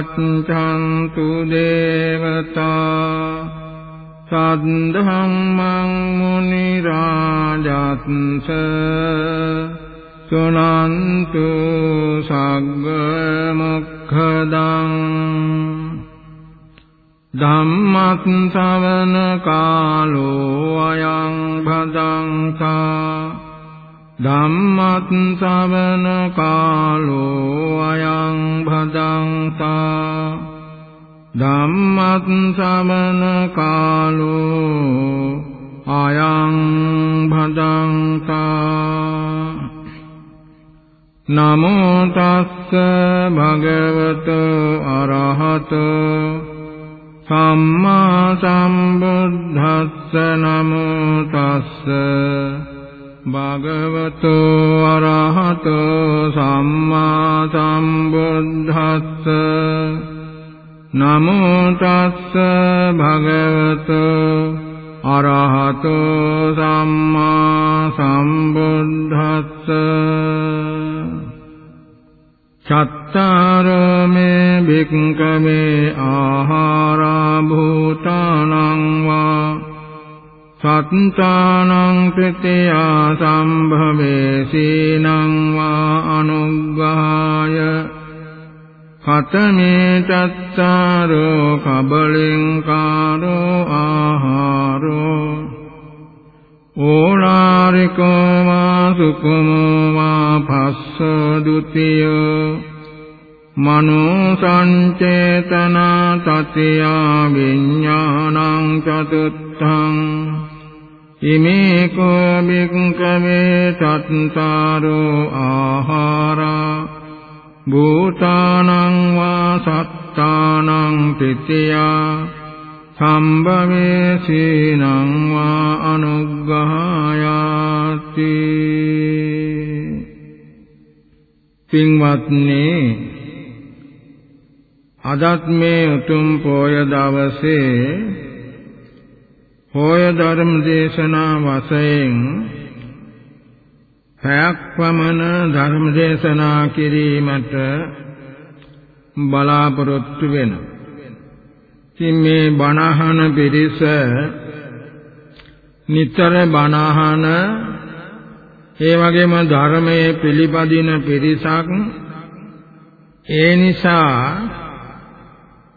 අත්‍රා ගච්ඡන්තු දේවතා සද්ධම්මං මුනි රාජත්ස සුනන්තු සග්ග මොක්ඛදං ධම්මත් ශවන කාලෝ අයං භදංකා ධම්මත් ශවන කාලෝ අයං භදංකා ධම්මත් ශවන කාලෝ අයං භදංකා නමෝ තස්ස භගවතු අරහත සම්මා සම්බුද්දස්ස නමෝ තස්ස භගවතු අරහත සම්මා සම්බුද්දස්ස. නමෝ තස්ස භගවතු අරහතෝ සම්මා සම්බුද්දස්ස. චත්තාරෝ මේ භික්ඛවේ ආහාරා භූතානං වා සත්තානං ප්‍රත්‍යා සම්භවේ සීනං වා අනුග්ගාය කතමේ චත්තාරෝ කබලින්කාරෝ ආහාරෝ ඕලාරිකෝ වා සුකුමෝ වා පස්ස ဒ ුතිය මනෝ සංචේතන තතිය විඥානං චතුත්ථං ඉමේ කෝ බික්කවේ චත්තාරෝ ආහාරා භූතානං වා සත්තානං තිතියා සම්භවේ සීනං වා අනුග්ගහායාති පින්වත්නි අදත් මේ උතුම් පොය දවසේ පොය ධර්ම දේශනා වශයෙන් පැයක් පමණ ධර්ම දේශනා කිරීමට බලාපොරොත්තු වෙන. ඉතින් මේ බණහන පිරිස නිතර බණහන ඒ වගේම ධර්මයේ පිළිපදින පිරිසක් ඒ නිසා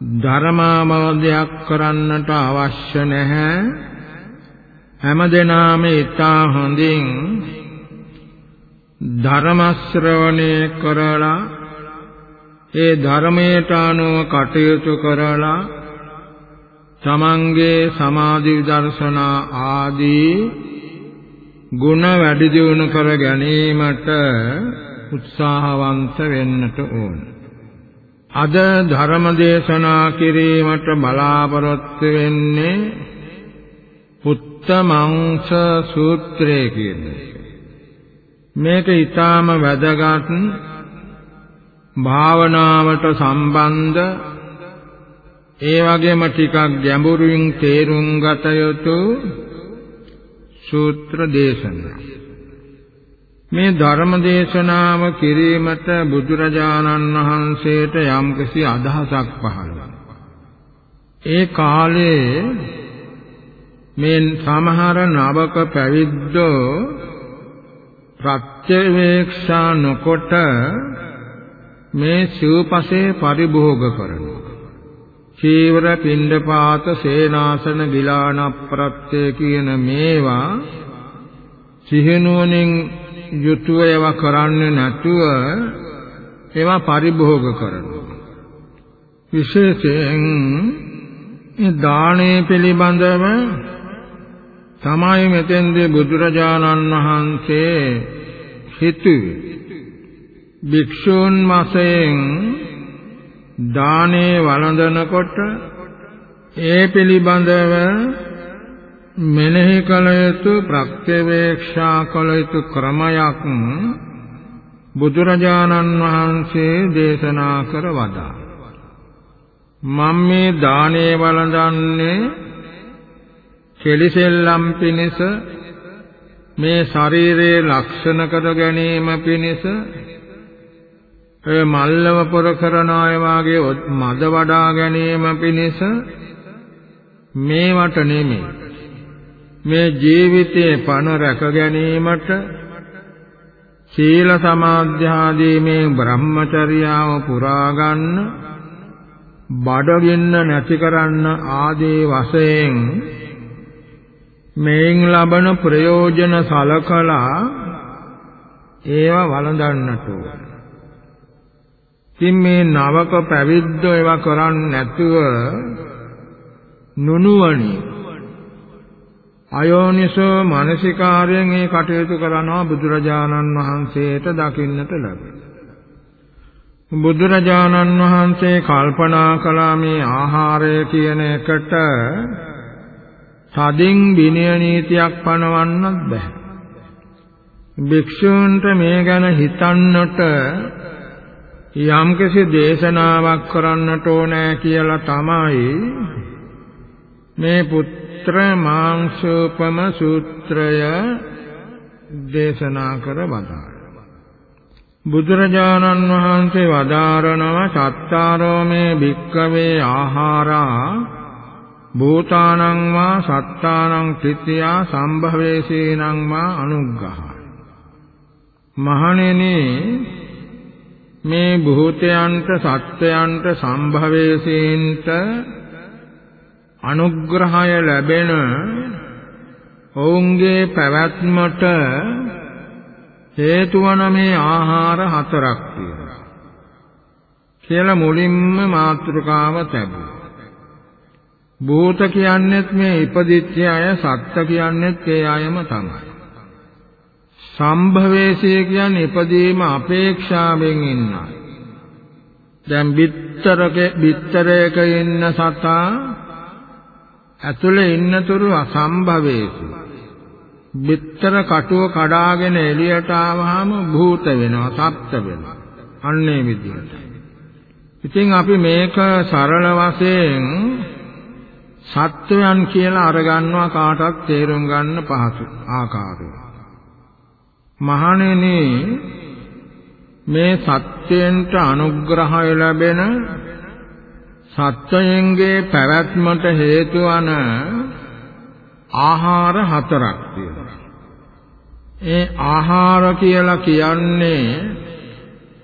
ධර්මාමෝදයක් කරන්නට අවශ්‍ය නැහැ හැමදෙනාම ඊටා හොඳින් ධර්ම ශ්‍රවණය කරලා ඒ ධර්මයට අනුව කටයුතු කරලා තමන්ගේ සමාධි දර්ශනා ආදී ගුණ වැඩි දියුණු කර ගැනීමට උත්සාහවන්ත වෙන්නට ඕන. අද ධර්ම දේශනා කිරීමට බලාපොරොත්තු වෙන්නේ උත්තමංශ සූත්‍රය කියන්නේ. මේක ඊටාම වැදගත් භාවනාවට සම්බන්ධ ඒ වගේම ටිකක් ගැඹුරින් තේරුම් ගත යුතු සූත්‍ර දේශනා මේ ධර්ම දේශනාව කිරීමට බුදුරජාණන් වහන්සේට යම්කිසි අදහසක් පහළ ඒ කාලේ මේ සමහර නවක පැවිද්දෝ ප්‍රත්‍යවේක්ෂා නොකොට මේ සිව්පසේ පරිභෝග කරනවා. චීවර පිණ්ඩපාත සේනාසන ගිලාන ප්‍රත්‍ය කියන මේවා සිහිනුවණින් යුතුව ඒවා කරන්නේ නැතුව ඒවා පරිභෝග කරනවා. විශේෂයෙන් මේ දානේ පිළිබඳව තමයි මෙතෙන්දී බුදුරජාණන් වහන්සේ හිතුවේ භික්ෂූන් වශයෙන් දානේ වළඳනකොට ඒ පිළිබඳව මෙනෙහි කළ යුතු ප්‍රත්‍යවේක්ෂා කළ යුතු ක්‍රමයක් බුදුරජාණන් වහන්සේ දේශනා කර වදා මම මේ දානේ වළඳන්නේ කෙලිසෙල්ලම් පිණිස මේ ශරීරයේ ලක්ෂණ කර ගැනීම පිණිස ඒ මල්ලව පොර කරන අය වාගේ මද වඩා ගැනීම පිණිස මේවට නෙමෙයි. මේ ජීවිතයේ පණ රැක ගැනීමට සීල සමාධි ආදී මේ බ්‍රහ්මචර්යාව පුරා ගන්න බඩගින්න නැති කරන්න ආදී වශයෙන් මේන් ලබන ප්‍රයෝජන සලකලා ඒව වළඳන්නට ඕන. ඉතින් මේ නවක පැවිද්ද ඒවා කරන්නේ නැතුව නුනුවණි අයෝනිසෝ මානසිකාරයෙන් මේ කටයුතු කරනවා බුදුරජාණන් වහන්සේට දකින්නට ලැබෙනවා. බුදුරජාණන් වහන්සේ කල්පනා කළා මේ ආහාරය කියන එකට තදින් විනය නීතියක් පනවන්නත් බෑ. භික්ෂූන්ට මේ ගැන හිතන්නට යම්කිසි දේශනාවක් කරන්නට ඕනෑ කියලා තමයි මේ පුත්‍ර මාංශෝපම සූත්‍රය දේශනා කර වදාළා. බුදුරජාණන් වහන්සේ වදාරනවා චත්තාරෝමේ භික්කවේ ආහාරා භූතානං වා සත්තානං ත්‍ත්‍යා සම්භවේසීනං වා අනුග්ගහ මහණෙනි මේ භූතයන්ට සත්‍යයන්ට සම්භවේසීන්ට අනුග්‍රහය ලැබෙන ඔවුන්ගේ පැවැත්මට හේතු වන මේ ආහාර හතරක් තියෙනවා කියලා මුලින්ම මාතෘකාව තැබුවා. භූත කියන්නේත් මේ ඉපදිච්ච අය සත්ත්‍ය කියන්නේත් ඒ අයම තමයි. සම්භවේශය කියන්නේ ඉපදීම අපේක්ෂාවෙන් ඉන්නා. දැන් බිත්තරක බිත්තරයක ඉන්න සතා ඇතුලේ ඉන්නතුරු අසම්භවේසු. බිත්තර කටුව කඩාගෙන එළියට ආවහම භූත වෙනවා සත්ත්ව වෙනවා අන්නේ විදිහට. ඉතින් අපි මේක සරල වශයෙන් සත්වයන් කියලා අරගන්නවා කාටවත් තේරුම් ගන්න පහසු ආකාරය. මහණෙනි මේ සත්‍යයෙන්ට අනුග්‍රහය ලැබෙන සත්වයන්ගේ පැවැත්මට හේතු වන ආහාර හතරක් තියෙනවා. ඒ ආහාර කියලා කියන්නේ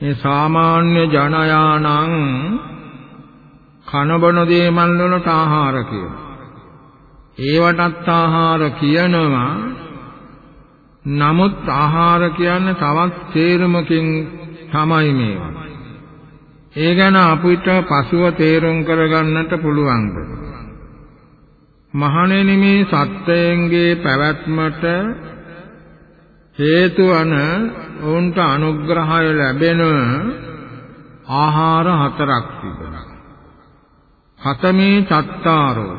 මේ සාමාන්‍ය ජනයානම් කනබන දේමල් වලට ආහාර කියනවා. ඒවටත් ආහාර කියනවා. නමුත් ආහාර කියන්නේ තවත් තේරුමකින් තමයි මේවා. ඒ ගැන අපිට පසුව තේරුම් කරගන්නට පුළුවන්. මහණෙනි මේ සත්‍යයෙන්ගේ පැවැත්මට හේතු වන ඔවුන්ට අනුග්‍රහය ලැබෙන ආහාර හතරක් තිබෙනවා. හතමේ චත්තාරෝ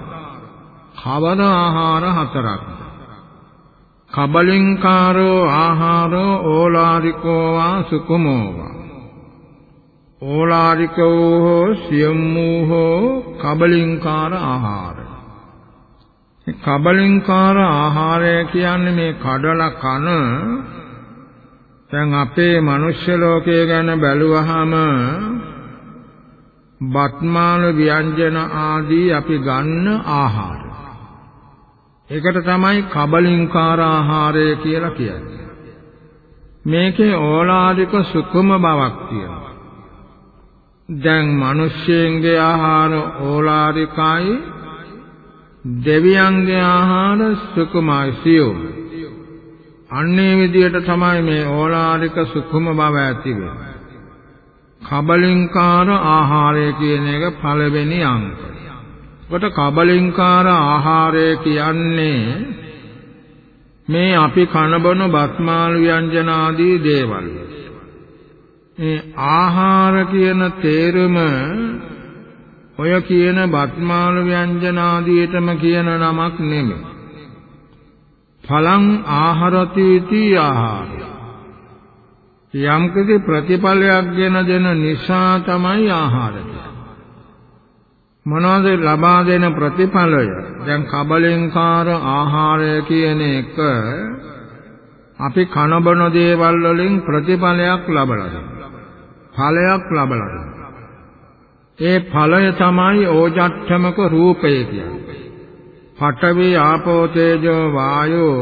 කවන ආහාර හතරක්. කබලින්කාරෝ ආහාරෝ ඕලාරිකෝ වා සුකුමෝ වා ඕලාරිකෝ හෝ සියම්මූ හෝ කබලින්කාර ආහාර කබලින්කාර ආහාරය කියන්නේ මේ කඩලා කන දැන් අපේ මනුෂ්‍ය ලෝකයේ ගැන බැලුවහම බත්මාන ව්‍යංජන ආදී අපි ගන්න ආහාර. ඒකට තමයි කබලින්කාර ආහාරය කියලා කියන්නේ. මේකේ ඕලාරික සුකුම බවක් තියෙනවා. දැන් මිනිස්යෙන්ගේ ආහාර ඕලාරිකයි දෙවියන්ගේ ආහාර සුකුමයි සියුම්. අන්නේ විදියට තමයි මේ ඕලාරික සුකුම බව ඇති වෙන්නේ. කබලින්කාර ආහාරය කියන එක පළවෙනි අංකය. කොට කබලින්කාර ආහාරය කියන්නේ මේ අපි කනබන බත්මාළු ව්‍යංජන ආදී දේවල්. මේ ආහාර කියන තේරුම ඔය කියන බත්මාල ව්‍යංජන ආදීටම කියන නමක් නෙමෙයි. ඵලං ආහාරති इति ආහාර. යම්කිසි ප්‍රතිඵලයක් ගෙන දෙන නිසා තමයි ආහාර මොනවද ලබා දෙන ප්‍රතිඵලය? දැන් කබලෙන්කාර ආහාරය කියන එක අපි කන බොන දේවල් වලින් ප්‍රතිඵලයක් ලබලා ඵලයක් ලබලා ඒ ඵලය තමයි ඕජට්ඨමක රූපය කියන්නේ. පඨවි ආපෝ තේජෝ වායෝ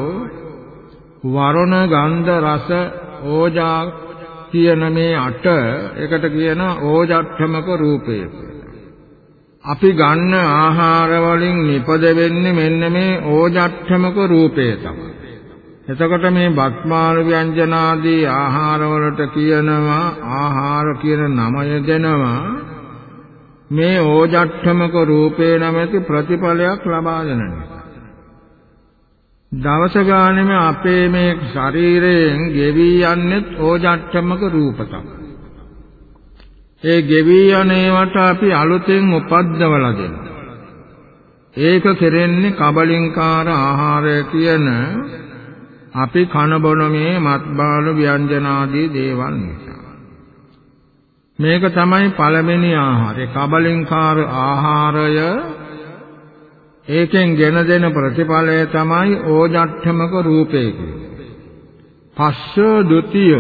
වරුණ ගන්ධ රස ඕජා කියන මේ අට එකට කියන ඕජට්ඨමක රූපය අපි ගන්න ආහාර වලින් නිපද වෙන්නේ මෙන්න මේ ඕජට්ඨමක රූපය තමයි. එතකොට මේ බත්මාල ව්‍යංජනාදී ආහාර වලට කියනවා ආහාර කියන නමය දෙනවා මේ ඕජට්ඨමක රූපේ නැමැති ප්‍රතිඵලයක් ලබා දෙන නිසා. දවස ගානෙම අපේ මේ ශරීරයෙන් ගෙවි යන්නේ ඕජට්ඨමක රූප තමයි. ඒ ගෙවි යනේවට අපි අලුතෙන් උපද්දවලා දෙනවා. ඒක කෙරෙන්නේ කබලින්කාර ආහාරය කියන අපි කන බොන මේ මත්බාල ව්‍යංජනාදී දේවල් නිසා. මේක තමයි පළවෙනි ආහාරය. කබලින්කාර ආහාරය ඒකෙන් ගෙන දෙන ප්‍රතිඵලය තමයි ඕජට්ඨමක රූපේ කියන්නේ. පස්ස ဒ ුතිය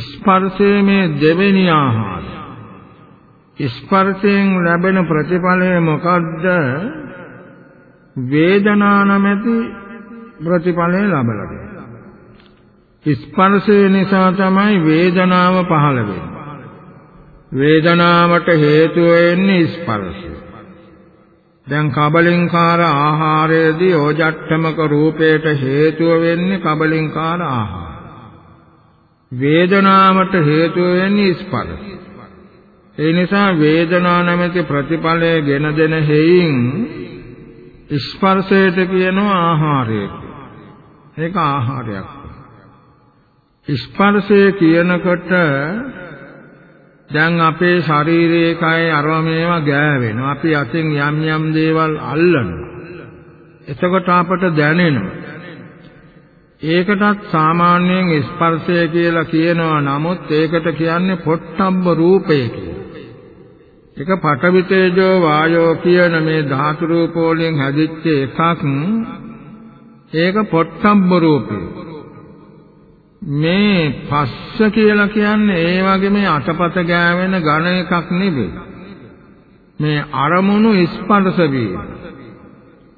ස්පර්ශයේ මේ දෙවෙනි ආහාරය. ස්පර්ශයෙන් ලැබෙන ප්‍රතිඵලය මොකද්ද? වේදනා නැමැති ප්‍රතිඵලය ලබලා ස්පර්ශය නිසා තමයි වේදනාව පහළ වෙන්නේ. වේදනාවට හේතුව වෙන්නේ ස්පර්ශය. දැන් කබලින්කාර ආහාරයේදී ඕජට්ඨමක රූපයට හේතුව වෙන්නේ කබලින්කාර ආහාර. වේදනාවට හේතුව වෙන්නේ ස්පර්ශය. ඒ නිසා වේදනා නැමැති ප්‍රතිඵලය ගෙන දෙන හේයින් ස්පර්ශයට කියනවා ආහාරය. ඒක ආහාරයක්. ස්පර්ශය කියනකොට දැන් අපේ ශරීරයේ කය අරව මේවා ගෑවෙනවා. අපි අතින් යම් යම් දේවල් අල්ලනවා. එතකොට අපට දැනෙනවා. ඒකටත් සාමාන්‍යයෙන් ස්පර්ශය කියලා කියනවා. නමුත් ඒකට කියන්නේ පොට්ටබ්බ රූපය කියලා. ඒක පඨවි තේජෝ වායෝ කියන මේ ධාතු රූප වලින් හැදිච්ච එකක්. ඒක පොට්ටබ්බ රූපේ. මේ පස්ස කියලා කියන්නේ ඒ වගේ මේ අටපත ගෑවෙන ඝන එකක් නෙවෙයි. මේ අරමුණු ස්පර්ශ වීම.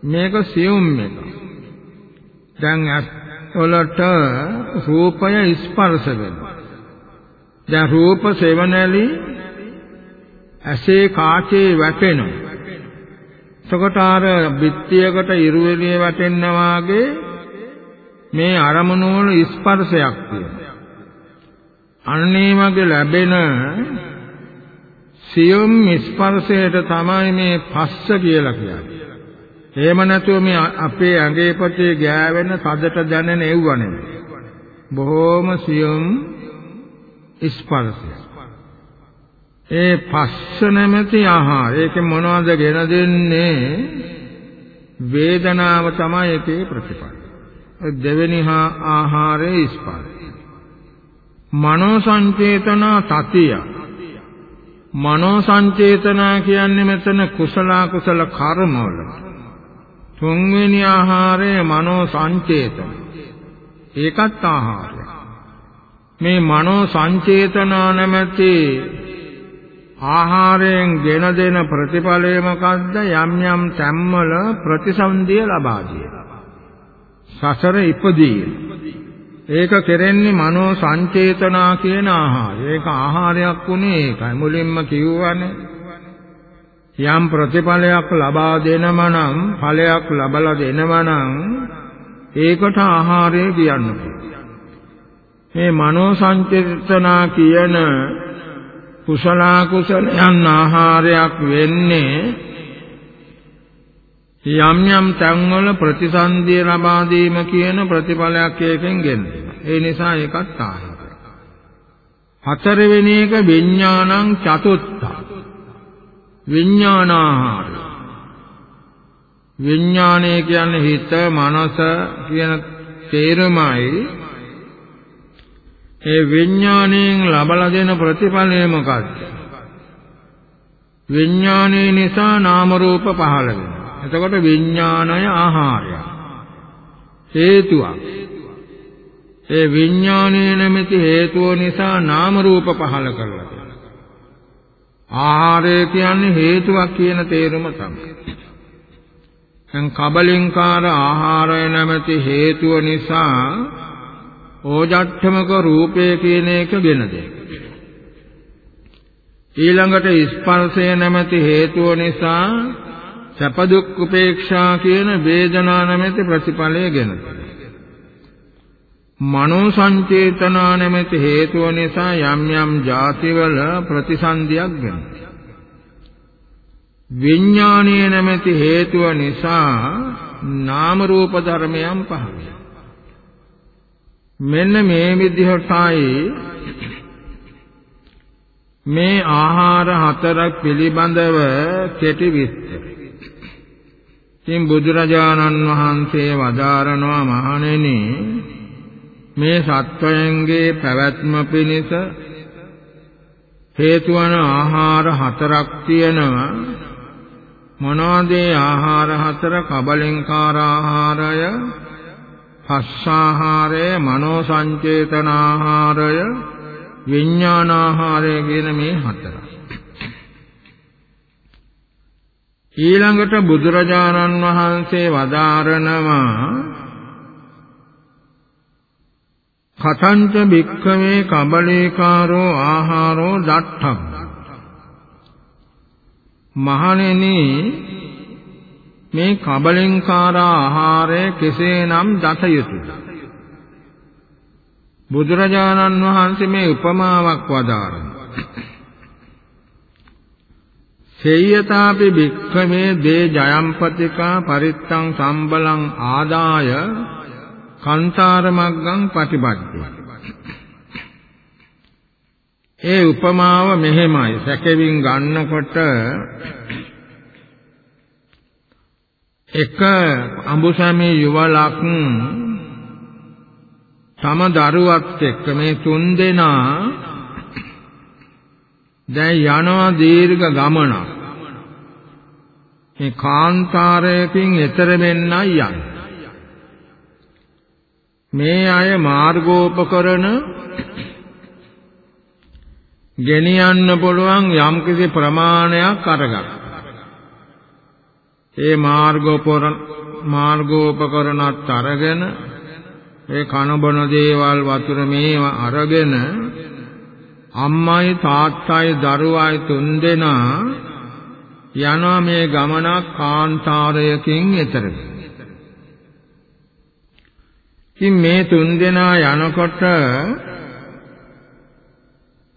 මේක සියුම් එක. දැන් වලට රූපය ස්පර්ශ වෙනවා. දැන් රූප සෙවණලි ඇසේ කාචේ වැටෙනවා. එතකොට අර බිත්තියකට ඉරුවෙලිය වැටෙනා වගේ මේ අරමුණු වල ස්පර්ශයක් තියෙනවා. අන්නේ වගේ ලැබෙන සියුම් ස්පර්ශයට තමයි මේ පස්ස කියලා කියන්නේ. එහෙම නැතුව මේ අපේ ඇඟේ පොතේ ගෑවෙන සදට දැනෙන එව්ව නෙමෙයි. බොහෝම සියුම් ස්පර්ශය. ඒ පස්ස නැමැති ආහාර ඒකේ මොනවද ගෙන දෙන්නේ? වේදනාව තමයි ඒකේ ප්‍රතිඵල. දෙවෙනි ආහාරයේ ස්පර්ශය. මනෝ සංචේතනා තතිය. මනෝ සංචේතනා කියන්නේ මෙතන කුසල කුසල කර්මවල. තුන්වෙනි ආහාරය මනෝ සංචේතන. ඒකත් ආහාරය. මේ මනෝ සංචේතනා නැමැති ආහාරයෙන් ගෙන දෙන ප්‍රතිඵලය මොකද්ද යම් යම් තැම්වල ප්‍රතිසන්දිය ලබා දෙනවා. සසර ඉපදී. ඒක කෙරෙන්නේ මනෝ සංචේතනා කියන ආහාරය. ඒක ආහාරයක් උනේ ඒකයි. මුලින්ම කිව්වනේ. යම් ප්‍රතිඵලයක් ලබා දෙනම නම් ඵලයක් ලබලා දෙනම නම් ඒකට ආහාරය කියන්න මේ මනෝ සංචේතනා කියන කුසල කුසලයන් ආහාරයක් වෙන්නේ යම් යම් තැන්වල ප්‍රතිසන්දිය ලබා දීම කියන ප්‍රතිඵලයක් එකෙන් ගෙන්දෙනවා. ඒ නිසා ඒකත් ආහාරය. හතරවෙනි එක විඥානං චතුත්ථ. විඥානාහාරය. විඥානය කියන්නේ හිත, මනස කියන තේරුමයි. ඒ විඥාණයෙන් ලබලා දෙන ප්‍රතිඵලය මොකක්ද? විඥානයේ නිසා නාම රූප පහළ වෙනවා. එතකොට විඥාණය ආහාරය. හේතුවක්. ඒ විඥානයේ නැමැති හේතුව නිසා නාම රූප පහළ කරලා තියෙනවා. ආහාරය කියන්නේ හේතුවක් කියන තේරුම තමයි. දැන් කබලින්කාර ආහාරය නැමැති හේතුව නිසා ඕජට්ඨමක රූපය කියන එක ගෙන දෙයි. ඊළඟට ස්පර්ශය නැමැති හේතුව නිසා සැප දුක් උපේක්ෂා කියන වේදනා නැමැති ප්‍රතිඵලය ගෙන දෙයි. මනෝ සංචේතනා නැමැති හේතුව නිසා යම් යම් ಜಾතිවල ප්‍රතිසන්දියක් ගෙන විඥානීය නැමැති හේතුව නිසා නාම රූප ධර්මයන් පහළ මෙන්න මේ විදිහටයි මේ ආහාර හතරක් පිළිබඳව කෙටි විස්තර. ඉතින් බුදුරජාණන් වහන්සේ වදාරනවා මහණෙනි මේ සත්වයන්ගේ පැවැත්ම පිණිස හේතු වන ආහාර හතරක් තියෙනවා මොනවද ආහාර හතර කබලෙන්කාර ආහාරය පස්සාහාරය මනෝ සංචේතනාහාරය විඥානාහාරය කියන මේ හතර. ඊළඟට බුදුරජාණන් වහන්සේ වදාරනවා කතංච භික්ඛවේ කබලේකාරෝ ආහාරෝ දට්ඨම්. මහණෙනි මේ කබලෙන්කාර ආහාරය කෙසේනම් දත යුතුද බුදුරජාණන් වහන්සේ මේ උපමාවක් වදාරනවා සේයතාපි භික්ඛවේ දේ ජයම්පතිකා පරිත්තං සම්බලං ආදාය කන්තාර මග්ගං ප්‍රතිපද්දේ ඒ උපමාව මෙහෙමයි. සැකෙවින් ගන්නකොට එක අඹුසමේ යුවලක් තම දරුවත් එක්ක මේ තුන් දෙනා දැන් යනවා දීර්ඝ ගමනක් මේ කාන්තාරයකින් එතර වෙන්නයි යන්නේ මේ අය මාර්ගෝපකරණ ගෙනියන්න පුළුවන් යම්කිසි ප්‍රමාණයක් අරගන්න. ඒ මාර්ගෝපකරණ මාර්ගෝපකරණත් අරගෙන ඒ කනබන දේවල් වතුර මේවා අරගෙන අම්මයි තාත්තයි දරුවයි තුන්දෙනා යනවා මේ ගමනක් කාන්තාරයකින් එතරට. ඉතින් මේ තුන්දෙනා යනකොට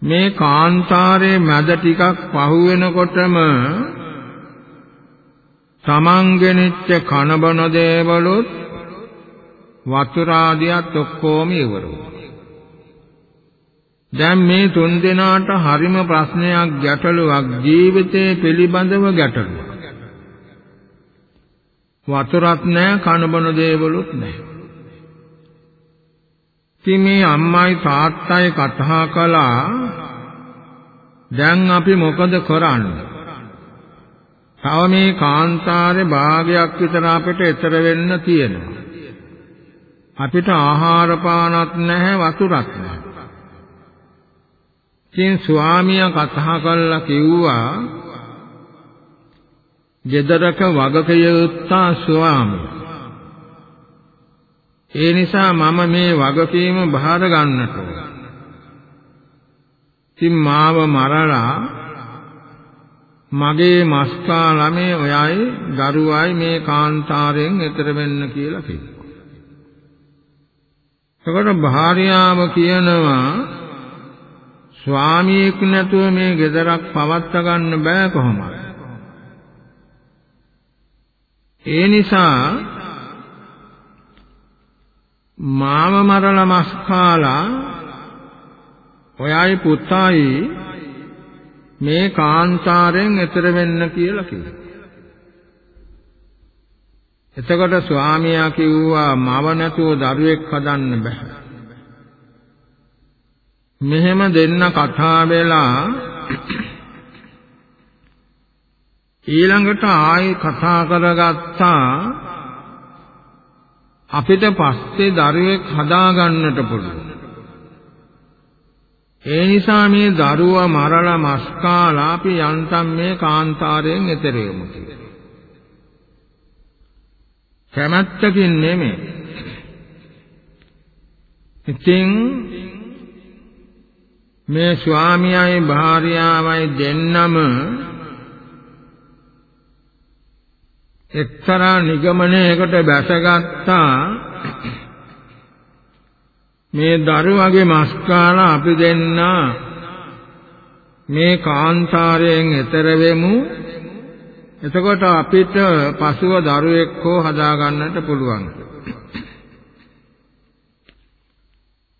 මේ කාන්තාරයේ මැද ටිකක් පහු වෙනකොටම තමන්ගෙනිච්ච කනබන දේවලුත් වතුර ආදියත් ඔක්කොම ඉවර දැන් මේ තුන් දෙනාට හරිම ප්‍රශ්නයක් ගැටලුවක් ජීවිතේ පිළිබඳව ගැටලුවක්. වතුරත් නැහැ කනබන දේවලුත් නැහැ ඉතින් මේ අම්මයි තාත්තයි කතා කළා දැන් අපි මොකද කරන්නේ? තව මේ කාන්තාරේ භාගයක් විතර අපිට ඈතර වෙන්න තියෙනවා. අපිට ආහාර පානත් නැහැ වතුරත් නැහැ. ඉතින් ස්වාමියා කතා කළා කිව්වා ජෙදරක වගකය යුත්තා ස්වාමී ඒ නිසා මම මේ වගකීම බාර ගන්නට ඕන. ඉතින් මාව මරලා මගේ මස්කා ළමේ ඔයයි දරුවයි මේ කාන්තාරයෙන් එතර වෙන්න කියලා කිව්වා. එතකොට භාර්යාව කියනවා ස්වාමියෙක් නැතුව මේ ගෙදරක් පවත්වා ගන්න බෑ කොහොමද? ඒ නිසා මාව මරලා මස් කාලා ඔයයි පුතයි මේ කාන්තාරයෙන් එතර වෙන්න කියලා කිව්වා. එතකොට ස්වාමියා කිව්වා මව නැතුව දරුවෙක් හදන්න බෑ. මෙහෙම දෙන්න කතා වෙලා ඊළඟට ආයි කතා කරගත්තා අපිට පස්සේ දරුවෙක් හදාගන්නට පුළුවන්. ඒ නිසා මේ දරුවා මරලා මස් කාලා අපි යන්තම් මේ කාන්තාරයෙන් එතර වෙමු කියලා. කැමැත්තකින් නෙමෙයි. ඉතින් මේ ස්වාමියායි භාර්යාවයි දෙන්නම එක්තරා නිගමනයකට බැසගත්තා මේ දරුවගේ මස් කාලා අපි දෙන්න. මේ කාන්තාරයෙන් එතර වෙමු. එතකොට අපිට පසුව දරුවෙක් හෝ හදා ගන්නට පුළුවන්.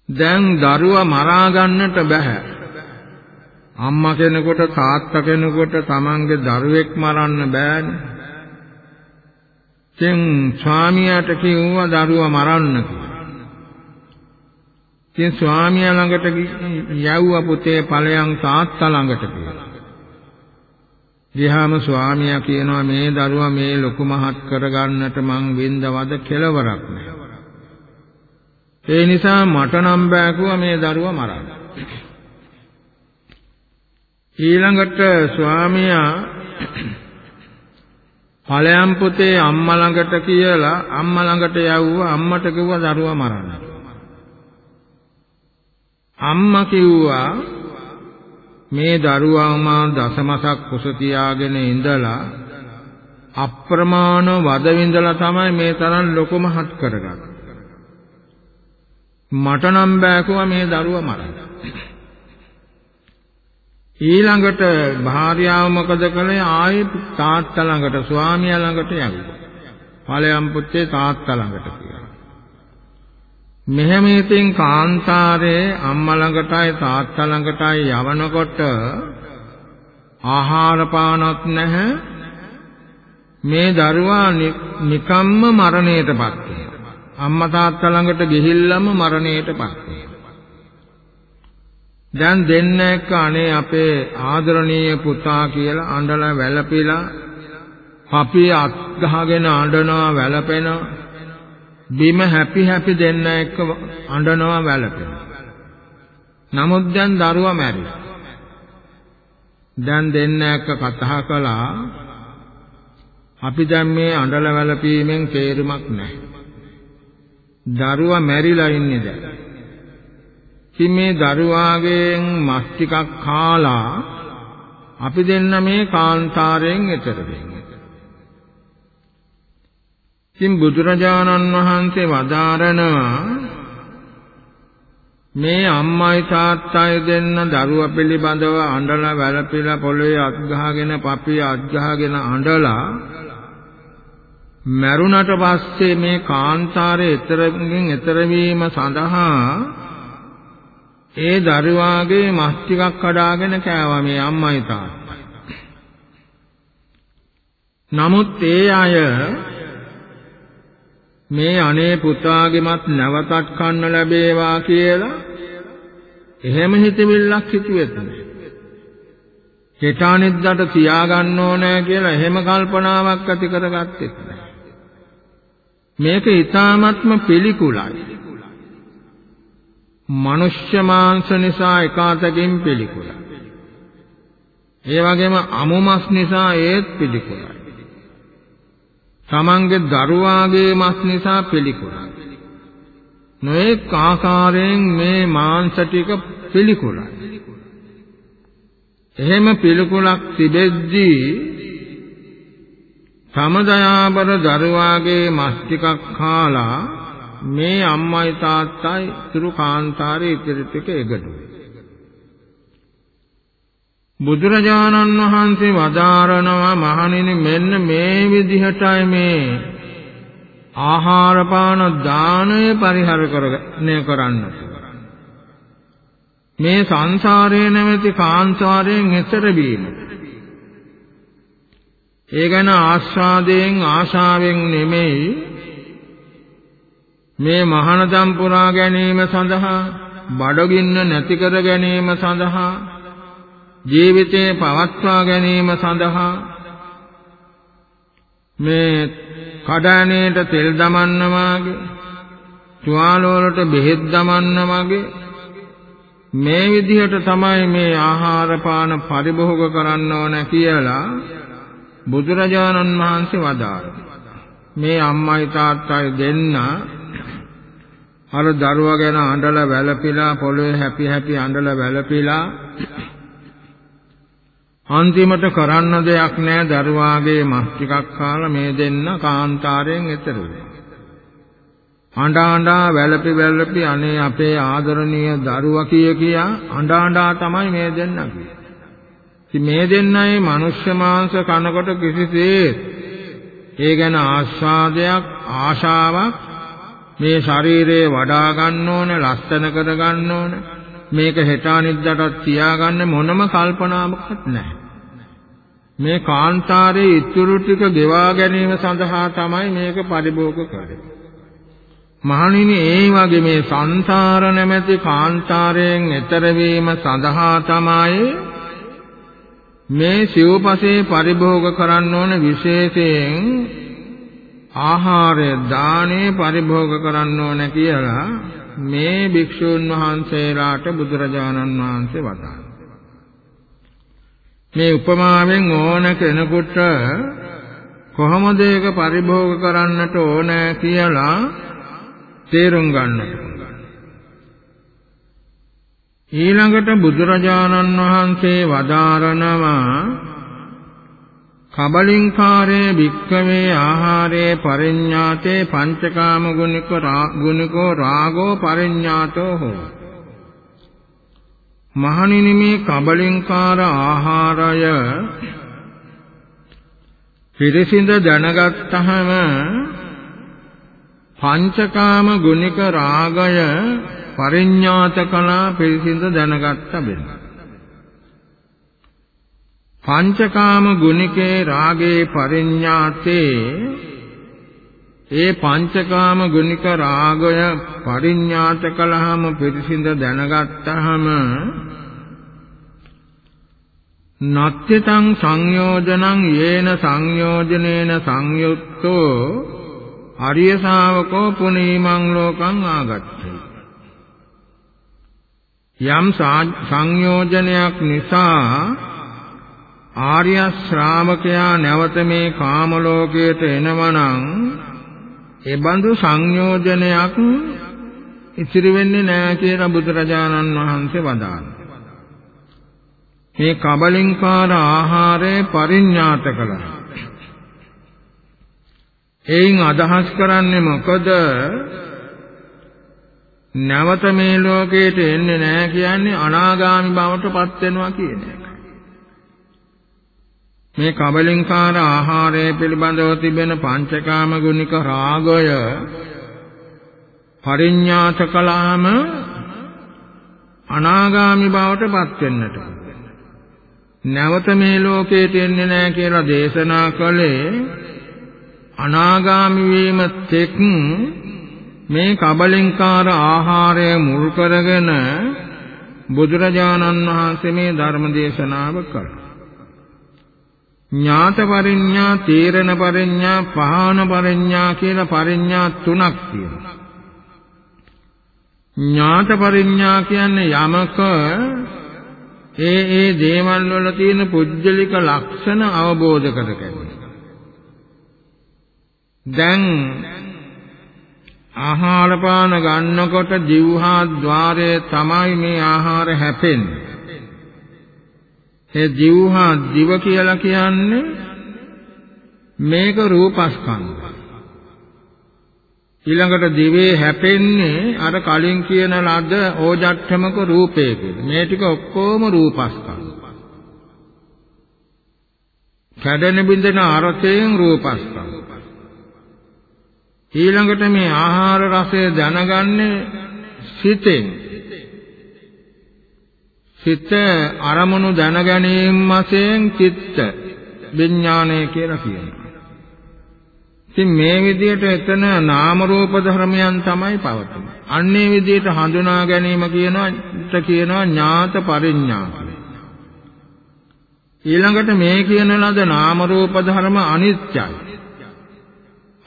දැන් දරුවා මරා ගන්නට බෑ. අම්මා කෙනෙකුට තාත්තා කෙනෙකුට තමන්ගේ දරුවෙක් මරන්න බෑනේ. දැන් ස්වාමියාට කිව්වා දරුවා මරන්න කියලා. ඉතින් ස්වාමියා ළඟට යව්වා පුතේ ඵලයන් තාත්තා ළඟට කියලා. ගියාම ස්වාමියා කියනවා මේ දරුවා මේ ලොකු මහත් කරගන්නට මං වින්දවද කෙලවරක් නැහැ. ඒ නිසා මට නම් බෑකුවා මේ දරුවා මරන්න. ඊළඟට ස්වාමියා ඵලයන් පුතේ අම්මා ළඟට කියලා අම්මා ළඟට යවුවා අම්මට කිව්වා දරුවා මරන්න. අම්මා කිව්වා මේ දරුවා මා දසමසක් කුස තියාගෙන ඉඳලා අප්‍රමාණ වද විඳලා තමයි මේ තරම් ලොකුම හත් කරගන්නේ. මට නම් බෑකුවා මේ දරුවා මරන්න. ඊළඟට භාර්යාව මොකද කළේ ආයේ තාත්තා ළඟට ස්වාමියා ළඟට යවුවා. ඵලයන් පුත්තේ තාත්තා ළඟට කියලා. මෙහෙම ඉතින් කාන්තාරේ අම්මා ළඟටයි තාත්තා ළඟටයි යවනකොට ආහාර පානක් නැහැ. මේ දරුවා නිකම්ම මරණයටපත් වෙනවා. අම්මා තාත්තා ළඟට ගිහිල්ලම මරණයටපත් වෙනවා. දැන් දෙන්න එක්ක අනේ අපේ ආදරණීය පුතා කියලා අඬලා වැළපිලා අපි අත් ගහගෙන අඬනවා වැළපෙනවා. බිම හැපි හැපි දෙන්න එක්ක අඬනවා වැළපෙනවා. නමුත් දැන් දරුවා මැරිලා. දැන් දෙන්න එක්ක කතා කළා අපි දැන් මේ අඬල වැළපීමෙන් තේරුමක් නැහැ. දරුවා මැරිලා ඉන්නේ දැන්. ඉතින් මේ දරුවාගෙන් මස් ටිකක් කාලා අපි දෙන්න මේ කාන්තාරයෙන් එතර වෙන්නේ. ඉතින් බුදුරජාණන් වහන්සේ වදාරනවා මේ අම්මයි තාත්තයි දෙන්න දරුවා පිළිබඳව අඬලා වැළපිලා පොළවේ අත් ගහගෙන පපිය අත් ගහගෙන අඬලා මරුණට පස්සේ මේ කාන්තාරයේ ඊතරකින් ඊතර වීම සඳහා ඒ දරුවාගේ මස් ටිකක් කඩාගෙන කෑවා මේ අම්මයි තාත්තයි. නමුත් ඒ අය මේ අනේ පුතාගෙමත් නැවතත් කන්න ලැබේවා කියලා එහෙම හිතවිල්ලක් හිතුවෙත් නෑ. කෙටානිද්දට තියාගන්න ඕනෑ කියලා එහෙම කල්පනාවක් ඇති කරගත්තෙත් නෑ. මේක ඊ타ත්ම පිළිකුලයි. මනුෂ්‍ය මාංශ නිසා එකාතකින් පිළිකුලයි. ඒ වගේම අමු මස් නිසා ඒත් පිළිකුලයි. තමන්ගේ දරුවාගේ මස් නිසා පිළිකුලයි. නොඑක ආකාරයෙන් මේ මාංශ ටික පිළිකුලයි. එහෙම පිළිකුලක් තිබෙද්දී සමදයාබර දරුවාගේ මස් ටිකක් කාලා මේ අම්මයි තාත්තයි තුරු කාන්තාරේ ඉතිරි ටික එගඩුවේ. බුදුරජාණන් වහන්සේ වදාරනවා මහණෙනි මෙන්න මේ විදිහටයි මේ ආහාර පාන දානය පරිහරණය කරන්න. මේ සංසාරයේ නැමැති කාන්තාරයෙන් එතර වීම. ඒ ගැන ආස්වාදයෙන් ආශාවෙන් නෙමෙයි මේ මහානදම් පුරා ගැනීම සඳහා බඩගින්න නැති කර ගැනීම සඳහා ජීවිතේ පවත්වා ගැනීම සඳහා මේ කඩානේට තෙල් දමන්න වාගේ තුවාල වලට බෙහෙත් දමන්න වගේ මේ විදිහට තමයි මේ ආහාර පාන පරිභෝග කරන්න ඕන කියලා බුදුරජාණන් වහන්සේ වදාළා. මේ අම්මයි තාත්තයි දෙන්න අර දරුවා ගැන අඬලා වැළපිලා පොළවේ හැපි හැපි අඬලා වැළපිලා අන්තිමට කරන්න දෙයක් නැහැ දරුවාගේ මස් ටිකක් කාලා මේ දෙන්න කාන්තාරයෙන් එතර වෙනවා. අඬා අඬා වැළපි වැළපි අනේ අපේ ආදරණීය දරුවා කිය කියා අඬා අඬා තමයි මේ දෙන්න කියේ. ඉතින් මේ දෙන්නයි මනුෂ්‍ය මාංශ කනකොට කිසිසේත් ඒ ගැන ආස්වාදයක් ආශාවක් මේ ශරීරේ වඩා ගන්න ඕන ලස්සන කර ගන්න ඕන මේක හෙට අනිද්දාටත් තියාගන්න මොනම කල්පනාවක්වත් නැහැ මේ කාන්තාරයේ ඉතුරු ටික ගෙවා ගැනීම සඳහා තමයි මේක පරිභෝග කරන්නේ මහණෙනි ඒ වගේ මේ සංසාර නැමැති කාන්තාරයෙන් එතර වීම සඳහා තමයි මේ සිව්පසේ පරිභෝග කරන්න ඕන විශේෂයෙන් ආහාරය දානේ පරිභෝග කරන්න ඕන කියලා මේ භික්ෂුන් වහන්සේලාට බුදුරජාණන් වහන්සේ වදාළා. මේ උපමාවෙන් ඕන කෙනෙකුට කොහොමද ඒක පරිභෝග කරන්නට ඕන කියලා තේරුම් ගන්නට ඊළඟට බුදුරජාණන් වහන්සේ වදාරනවා කබලින්කාරේ භික්ඛවේ ආහාරේ පරිඤ්ඤාතේ පංචකාම ගුණික ගුණිකෝ රාගෝ පරිඤ්ඤාතෝ හෝ. මහණෙනි මේ කබලින්කාර ආහාරය පිරිසිඳ දැනගත්තහම පංචකාම ගුණික රාගය පරිඥාත කලා පිරිසිඳ දැනගත්ත බෙන. පංචකාම ගුණිකේ රාගේ පරිඥාතේ ඒ පංචකාම ගුණික රාගය පරිඥාත කලහම පිරිසිඳ දැනගත්තහම නත්‍යතං සංයෝජනං යේන සංයෝජනේන සංයුක්තෝ ආර්ය ශාවකෝ පුනීමං ලෝකං ආගච්ඡති. යම් සංයෝජනයක් නිසා ආර්ය ශ්‍රාවකයා නැවත මේ කාම ලෝකයට එනවනම් ඒ බඳු සංයෝජනයක් ඉතිරි වෙන්නේ නැහැ කියලා බුදුරජාණන් වහන්සේ වදාළා. මේ කබලින්කාර ආහාරය පරිඥාත කළා. එයින් අදහස් කරන්නේ මොකද? නැවත මේ ලෝකයට එන්නේ නැහැ කියන්නේ අනාගාමි බවට පත් වෙනවා කියන එක. මේ කබලින්කාර ආහාරය පිළිබඳව තිබෙන පංචකාම ගුණික රාගය පරිඥාත කළාම අනාගාමි බවට පත් වෙන්නට නැවත මේ ලෝකයට එන්නේ නැහැ කියලා දේශනා කළේ අනාගාමි වීම තෙක් මේ කබලින්කාර ආහාරය මුල් කරගෙන බුදුරජාණන් වහන්සේ මේ ධර්ම දේශනාව කළා. ඥාත පරිඥා, තේරණ පරිඥා, පහාන පරිඥා කියලා පරිඥා තුනක් තියෙනවා. ඥාත පරිඥා කියන්නේ යමක ඒ ඒ දේවල් වල තියෙන පුද්ගලික ලක්ෂණ අවබෝධ කර ගැනීම. දැන් ආහාර පාන ගන්නකොට જીවහා ద్వාරයේ තමයි මේ ආහාර හැපෙන්නේ. ඒ જીවහා දිව කියලා කියන්නේ මේක රූපස්කන්ධ. ඊළඟට දිවේ හැපෙන්නේ අර කලින් කියන ලද ඕජට්ඨමක රූපේ මේ ටික ඔක්කොම රූපස්කන්ධ. කැඩෙන බින්දෙන අරතයෙන් රූපස්කන්ධ. ඊළඟට මේ ආහාර රසය දැනගන්නේ සිතෙන් සිත අරමුණු දැන ගැනීම වශයෙන් චිත්ත විඥානය කියලා කියනවා. ඉතින් මේ විදිහට එතන නාම රූප ධර්මයන් තමයි පවතින්නේ. අන්නේ විදිහට හඳුනා ගැනීම කියනවා කියනවා ඥාත පරිඥා ඊළඟට මේ කියන ලද නාම රූප ධර්ම අනිත්‍යයි.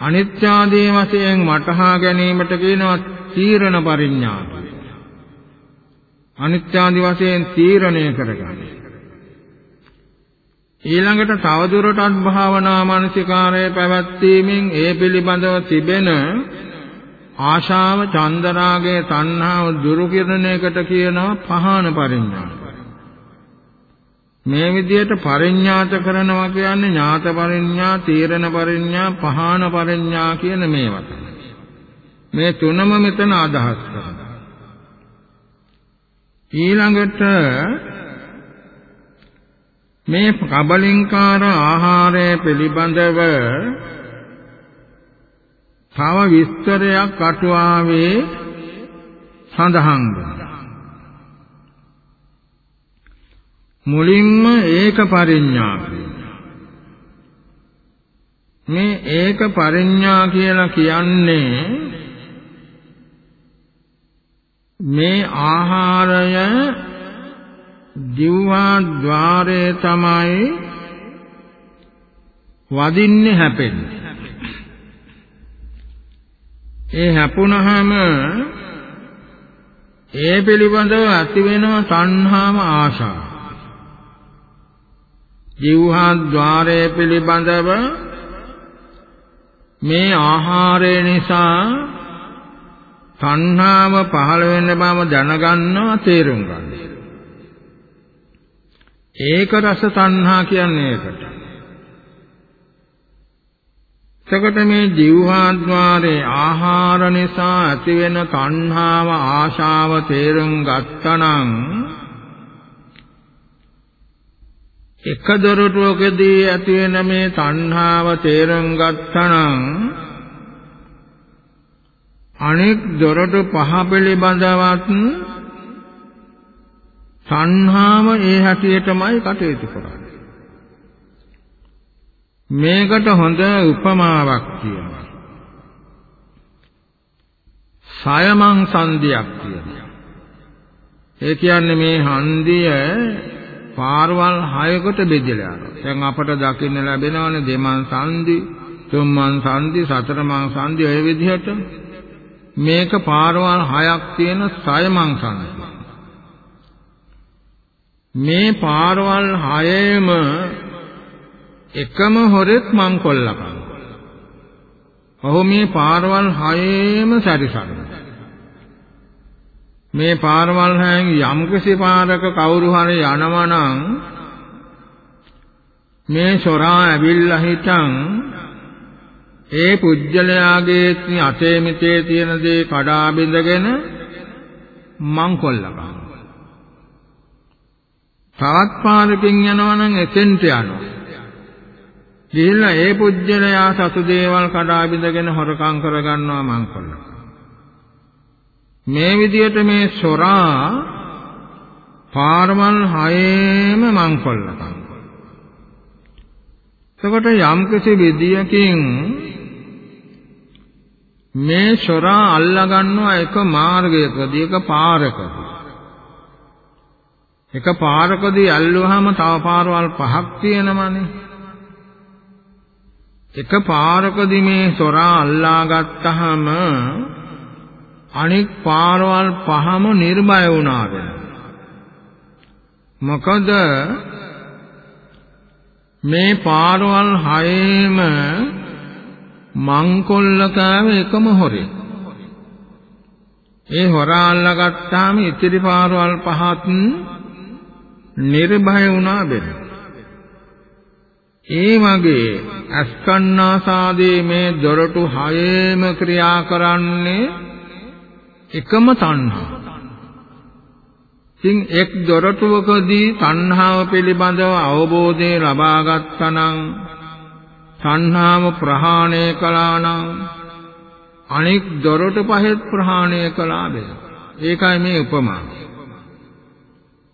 අනිත්‍යාදී වශයෙන් වටහා ගැනීමට කියනවා තීරණ පරිඥා අනිත්‍ය ආදි වශයෙන් තීරණය කරගන්න. ඊළඟට තවදුරටත් භාවනා මානසිකාරය පැවැත්වීමෙන් ඒ පිළිබඳව තිබෙන ආශාව, චන්දරාගය, තණ්හාව දුරු කිරණ එකට කියනවා පහන පරිඥා. මේ විදිහට පරිඥාත කරනවා කියන්නේ ඥාත පරිඥා, තීරණ පරිඥා, පහන පරිඥා කියන මේවා තමයි. මේ තුනම මෙතන අදහස් කරනවා. ඊළඟට මේ කබලින්කාර ආහාරය පිළිබඳව තව විස්තරයක් අටුවාවේ සඳහන් මුලින්ම ඒක පරිඥා මේ ඒක පරිඥා කියලා කියන්නේ මේ ආහාරය දිවහා ద్వාරයේ තමයි වදින්නේ හැපෙන්නේ. ඒ හැපුණහම ඒ පිළිබඳව ඇති වෙනව තණ්හාම ආශාව. ජීවහා ద్వාරයේ පිළිබඳව මේ ආහාරය නිසා තණ්හාව පහළ වෙන බව දැනගන්නවා තේරුම් ගන්න. ඒක රස තණ්හා කියන්නේ ඒකට. එතකොට මේ ජීවහාද්්වාරේ ආහාර නිසා ඇතිවෙන තණ්හාව ආශාව තේරුම් ගත්තනම් එක දොරටුවකදී ඇතිවෙන මේ තණ්හාව තේරුම් ගත්තනම් අනෙක් දොරටු පහ පිළිබඳවත් තණ්හාව ඒ හැටියටමයි කටයුතු කරන්නේ මේකට හොඳ උපමාවක් කියනවා. සයමං සංදියක් කියනවා. ඒ කියන්නේ මේ හන්දිය පාරවල් 6කට බෙදලා යනවා. දැන් අපට දකින්න ලැබෙනවනේ දෙමන් සංදි, තුන්මන් සංදි, සතරමන් සංදි ඔය විදිහට මේක පාරවල් 6ක් තියෙන සයමං සංදි. මේ පාරවල් 6ෙම එකම හොරෙක් මං කොල්ලපන්. ඔහු මේ පාරවල් හයේම සැරිසරනවා. මේ පාරවල් හයෙන් යම්කිසි පාරක කවුරු හරි යනවා නම් මේ සොරා ඇවිල්ලා හිටන් ඒ පුජ්‍යලයාගේ අතේ මිතේ තියෙන දේ කඩා බිඳගෙන මං කොල්ලපන්. තවත් පාරකින් යනවා නම් එතෙන්ට යනවා. ගිහිල්ලා ඒ පුජ්‍යලයා සතු දේවල් කඩා බිඳගෙන හොරකම් කරගන්නවා මං කොල්ලා. මේ විදිහට මේ සොරා පාරමල් හයේම මං කොල්ලකම්. එතකොට යම්කිසි විදියකින් මේ සොරා අල්ලා ගන්නවා එක මාර්ගයකදී එක පාරකදී. එක පාරකදී අල්ලුවාම තව පාරවල් පහක් තියෙනමනේ. එක පාරකදී මේ සොරා අල්ලා ගත්තාම අනික් පාරවල් පහම නිර්භය වුණා මොකද මේ පාරවල් හයේම මංකොල්ල කෑම එකම හොරේ. ඒ හොරා අල්ලා ගත්තාම ඉතිරි පාරවල් පහත් නිර්භය වුණා බෙර. ඒ වගේ අස්කන්නාසාදී මේ දොරටු හයේම ක්‍රියා කරන්නේ එකම තණ්හා. ඉතින් එක් දොරටුවකදී තණ්හාව පිළිබඳව අවබෝධය ලබා ගත්තනම් තණ්හාව ප්‍රහාණය කළා නම් අනෙක් දොරටු පහෙත් ප්‍රහාණය කළා බෑ. ඒකයි මේ උපමාව.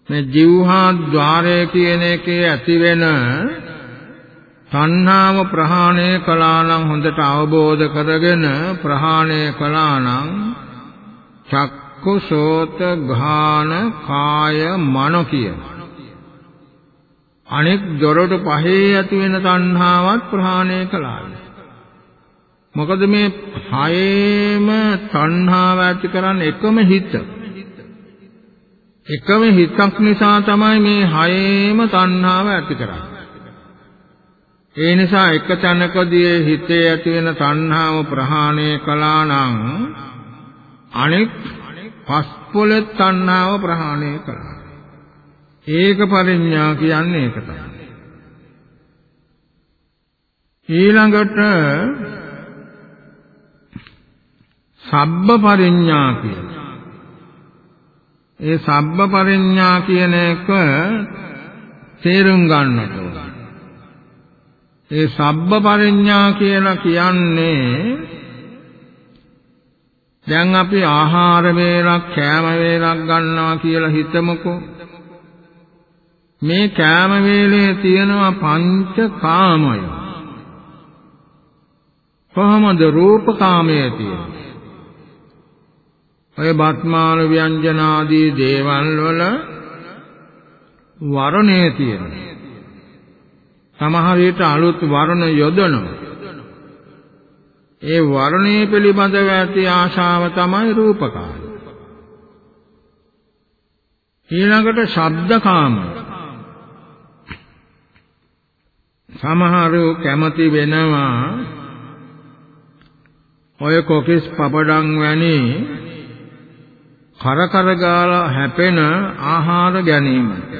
මේ ජීවහා ద్వාරය කියන එකේ ඇතිවෙන තණ්හාව ප්‍රහාණය කළා නම් හොඳට අවබෝධ කරගෙන ප්‍රහාණය කළා නම් චක්කු සෝත ගාන කාය මන කියන අනෙක් දොරට පහේ ඇති වෙන තණ්හාවත් ප්‍රහාණය කළා. මොකද මේ හයේම තණ්හාව ඇති කරන්නේ එකම හිත. එකම හිතක් නිසා තමයි මේ හයේම තණ්හාව ඇති කරන්නේ. ඒ නිසා එක තැනකදී හිතේ ඇති වෙන තණ්හාව ප්‍රහාණය කළා නම් අනෙක් පස්පොලේ තණ්හාව ප්‍රහාණය කළා. ඒක පරිඥා කියන්නේ ඒක තමයි. ඊළඟට සබ්බ පරිඥා කියන ඒ සබ්බ පරිඥා කියන එක තේරුම් ගන්නට ඕන. ඒ සබ්බ පරිඥා කියලා කියන්නේ දැන් අපි ආහාර වේලක් කෑම වේලක් ගන්නවා කියලා හිතමුකෝ. මේ කෑම වේලේ තියෙනවා පංච කාමය. කොහොමද රූප කාමයේ තියෙන්නේ? ඔය බත්මාන ව්‍යංජන ආදී දේවල් වල වර්ණයේ තියෙනවා. සමහර විට අලුත් වර්ණ යොදනවා. ඒ වර්ණයේ පිළිබඳව ඇති ආශාව තමයි රූපකාම. ඊළඟට ශබ්දකාම. සමහරු කැමති වෙනවා ඔය කොකිස් පපඩම් වැනි කරකර ගාලා හැපෙන ආහාර ගැනීමට.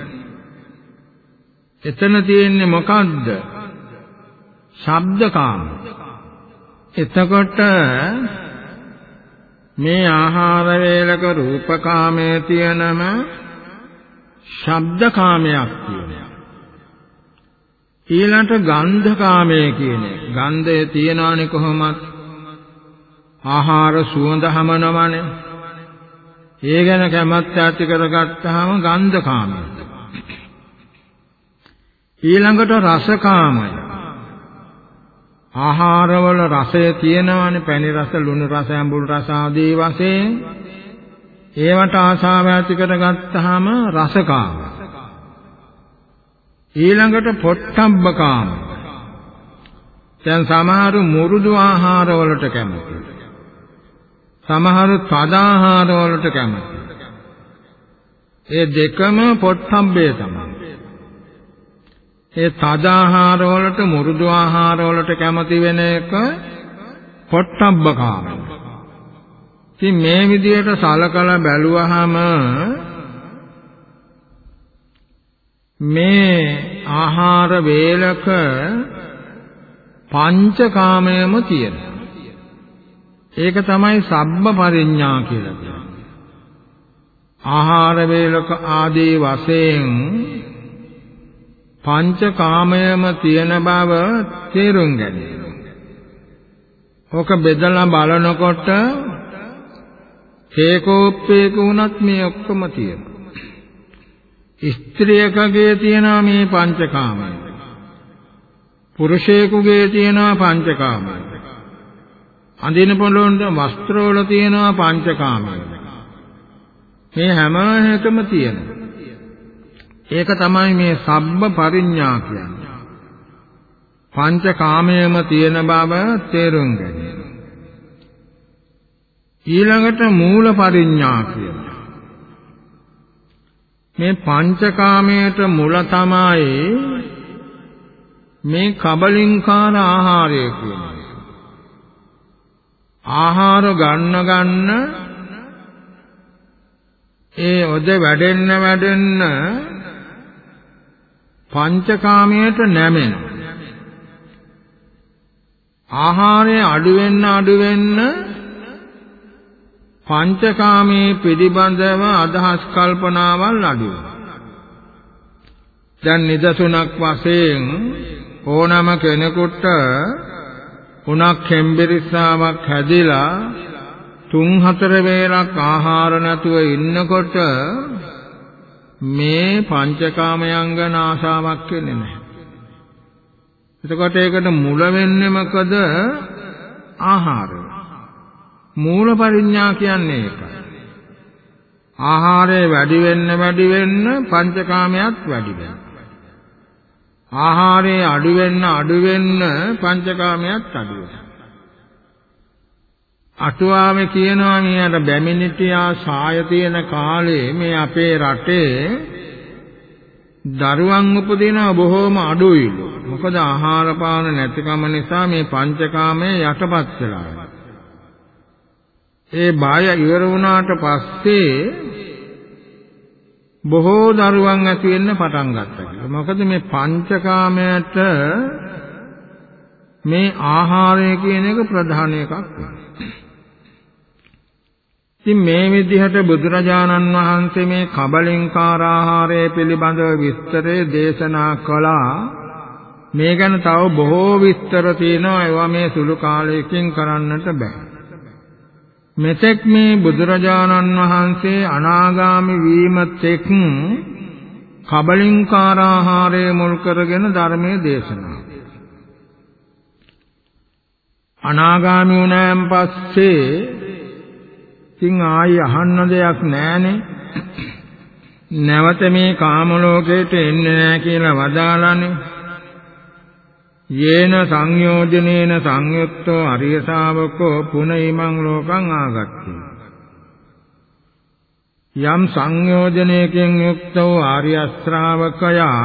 එතන තියෙන්නේ මොකද්ද? ශබ්දකාම. එතකොට මේ ආහාර වේලක රූපකාමයේ තියෙනම ශබ්දකාමයක් කියනවා. ඊළඟට ගන්ධකාමයේ කියන්නේ. ගන්ධය තියනවනේ කොහොමත් ආහාර සුවඳ හමනවනේ. ඒ ගැන කැමැත්ත ඇති කරගත්තාම ගන්ධකාමය. ඊළඟට රසකාමය. ආහාරවල රසය තියෙනවානේ පැණි රස, ලුණු රස, අඹුල් රස ආදී වශයෙන් ඒවට ආශාව ඇති කරගත්තාම රසකාම. ඊළඟට පොට්ටබ්බකාම. දැන් සමහරු මුරුදු ආහාරවලට කැමතියි. සමහරු තදාහාර වලට කැමති. ඒ දෙකම පොට්ටම්බේ තමයි. ඒ තදාහාර වලට මුරුදු ආහාර වලට කැමති වෙන එක පොට්ටබ්බකාම. ඉතින් මේ විදිහට සලකලා බැලුවහම මේ ආහාර වේලක පංචකාමයම තියෙනවා. ඒක තමයි සබ්බ පරිඥා කියලා කියන්නේ. ආහාර වේලක ආදී වශයෙන් පංචකාමයම තියෙන බව තේරුම් ගැනීම. ඕක බෙදලා බලනකොට හේකෝප්පේක වුණත් මේ ඔක්කොම තියෙනවා. ස්ත්‍රියකගේ තියෙනවා මේ පංචකාමය. පුරුෂයෙකුගේ තියෙනවා පංචකාමය. අඳින පොළොන්ට වස්ත්‍රවල තියෙනවා පංචකාමය. මේ හැම එකම තියෙනවා. ඒක තමයි මේ සබ්බ පරිඥා කියන්නේ. පංචකාමයේම තියෙන බව තේරුම් ගැනීම. ඊළඟට මූල පරිඥා කියනවා. මේ පංචකාමයට මුල තමයි මේ කබලින්කාර ආහාරය කියන්නේ. ආහාර ගන්න ගන්න ඒ ඔද වැඩෙන්න වැඩෙන්න පංචකාමයට නැමෙන ආහාරය අඩු වෙන්න අඩු වෙන්න පංචකාමයේ පිළිබඳව අදහස් කල්පනාවල් අඩු දැන් නිදසුනක් වශයෙන් ඕනම කෙනෙකුට උණක් හෙම්බිරිස්සාවක් හැදිලා තුන් හතර වේලක් ආහාර නැතුව ඉන්නකොට මේ පංචකාමයන්ගන ආශාවක් වෙන්නේ නැහැ. එතකොට ඒකට මුල වෙන්නේ මොකද? ආහාරය. මූල පරිඥා කියන්නේ ඒකයි. ආහාරය වැඩි වෙන්න වැඩි වෙන්න පංචකාමයක් වැඩි වෙනවා. ආහාරයේ අඩු වෙන්න අඩු වෙන්න පංචකාමයක් අඩු වෙනවා. අටුවාවේ කියනවා මේ අර බැමිණිටියා සාය තියෙන කාලේ මේ අපේ රටේ දරුවන් උපදින බොහෝම අඩුයිලු. මොකද ආහාර පාන නැතිකම නිසා මේ පංචකාමයේ යටපත් වෙලා ඒ බය ඉවර වුණාට පස්සේ බොහෝ දරුවන් ඇති වෙන්න පටන් ගත්තා කියලා. මොකද මේ පංචකාමයට මේ ආහාරය කියන එක ප්‍රධාන එකක් වෙනවා. ඉතින් මේ විදිහට බුදුරජාණන් වහන්සේ මේ කබලින්කාර ආහාරය පිළිබඳව විස්තරේ දේශනා කළා. මේ ගැන තව බොහෝ විස්තර තියෙනවා ඒවා මේ සුළු කාලයකින් කරන්නට බෑ. මෙතෙක් මේ බුදුරජාණන් වහන්සේ අනාගාමි වීම තෙක් කබලින්කාර ආහාරය මුල් කරගෙන ධර්මයේ දේශනා. අනාගාමි වුණාන් පස්සේ ඉතින් ආයි අහන්න දෙයක් නැහනේ. නැවත මේ කාම ලෝකයට එන්නේ නැහැ කියලා වදාලානේ. යේන සංයෝජනේන සංයුක්තෝ අරිය ශාවකෝ පුනයිමං ලෝකං ආගච්ඡති. යම් සංයෝජනයකින් යුක්තෝ ආර්ය ශ්‍රාවකයා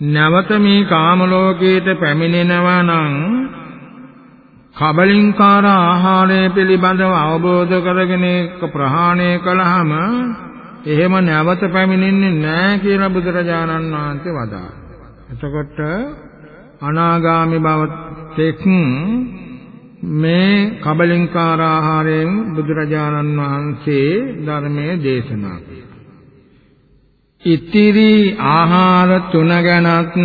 නැවත මේ කාම ලෝකයට පැමිණෙනවා නම් කබලින්කාර ආහාරය පිළිබඳව අවබෝධ කරගෙන ඒක ප්‍රහාණය කළාම එහෙම නැවත පැමිණෙන්නේ නැහැ කියලා බුදුරජාණන් වහන්සේ වදාළා. එතකොට අනාගාමි බව තෙක් මේ කබලින්කාර ආහාරයෙන් බුදුරජාණන් වහන්සේ ධර්මයේ දේශනා කළා. ඉතිරි ආහාර තුන ගැනත්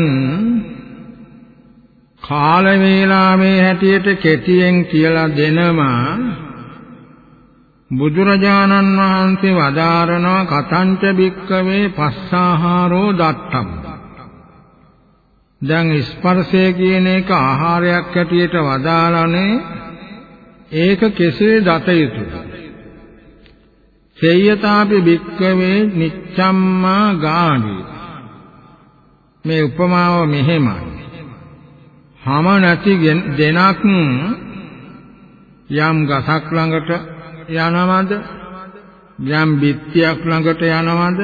කාල වේලාවේ හැටියට කෙටියෙන් කියලා දෙනවා බුදුරජාණන් වහන්සේ වදාරනවා කතංච බික්කවේ පස්සාහාරෝ දත්තම් දැන් ස්පර්ශය කියන එක ආහාරයක් හැටියට වදාලානේ ඒක කෙසේ දත යුතුද? සේයතාපි බික්කවේ නිච්ඡම්මා ගාමි මේ උපමාව මෙහෙමයි. හම නැති දෙනක් යම් ගසක් ළඟට යනවද? යම් බිත්තියක් ළඟට යනවද?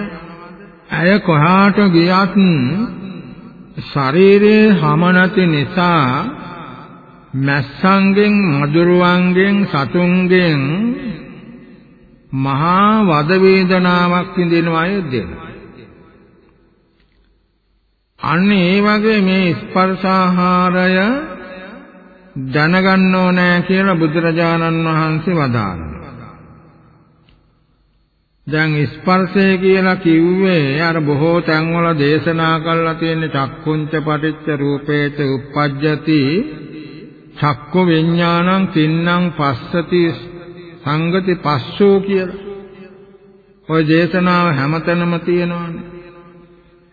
ඇය කොහාට ගියත් ශරීරයේ හම නැති නිසා මැස්සන්ගෙන් මදුරුවන්ගෙන් සතුන්ගෙන් මහා වද වේදනාවක් විඳිනවා දෙනවා අන්න ඒ වගේ මේ ස්පර්ශාහාරය දැනගන්න ඕනෑ කියලා බුදුරජාණන් වහන්සේ වදාළා. දැන් ස්පර්ශය කියලා කිව්වේ අර බොහෝ තැන්වල දේශනා කරලා තියෙන චක්කුංච පටිච්ච රූපේච uppajjati චක්කු විඥානං තින්නම් පස්සති සංගති පස්සෝ කියලා. ওই දේශනාව හැමතැනම තියෙනවානේ.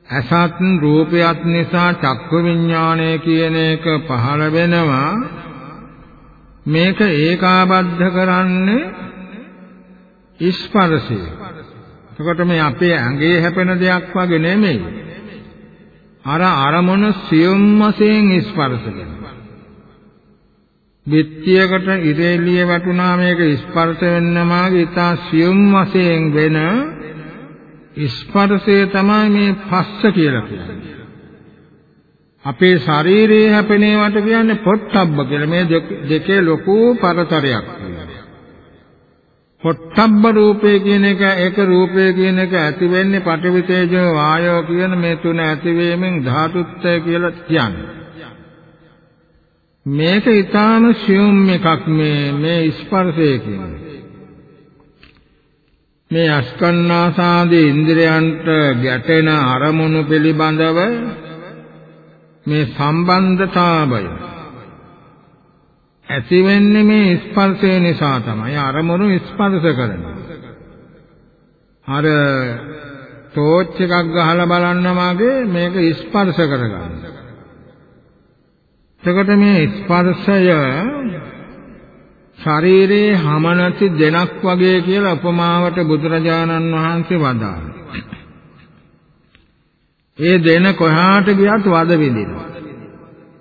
අසත් රූපයත් නිසා චක්ක විඥානය කියන එක පහළ වෙනවා මේක ඒකාබද්ධ කරන්නේ ස්පර්ශය. එතකොට මේ අපේ ඇඟේ හැපෙන දෙයක් වගේ නෙමෙයි. අර අරමුණ සියුම් වශයෙන් ස්පර්ශ කරනවා. විත්‍යයකට ඉරේලිය වැටුණා මේක ස්පර්ශ වෙන්න මාගේ ඉතා සියුම් වශයෙන් වෙන ස්පර්ශය තමයි මේ පස්ස කියලා කියන්නේ. අපේ ශරීරයේ හැපෙනවට කියන්නේ පොට්ටබ්බ කියලා. මේ දෙකේ ලොකු පරතරයක් පොට්ටබ්බ රූපේ කියන එක ඒක රූපේ කියන එක ඇති වෙන්නේ පඨවි තේජෝ වායෝ කියන මේ තුන ඇති වීමෙන් ධාතුත්වය කියලා කියන්නේ. මේක ඊටාම සියුම් එකක් මේ මේ ස්පර්ශය කියන්නේ. මේ අස්කන්නාසාදී ඉන්ද්‍රයන්ට ගැටෙන අරමුණු පිළිබඳව මේ සම්බන්ධතාවය ඇති වෙන්නේ මේ ස්පර්ශය නිසා තමයි අරමුණු ස්පර්ශ කරනවා. අර ටෝච් එකක් ගහලා බලන්න මාගේ මේක ස්පර්ශ කරගන්න. එතකොට මේ ස්පර්ශය ශරීරයේ හැම නැති දෙනක් වගේ කියලා උපමාවට බුදුරජාණන් වහන්සේ වදාළා. ඒ දෙන කොහාට ගියත් වද විඳිනවා.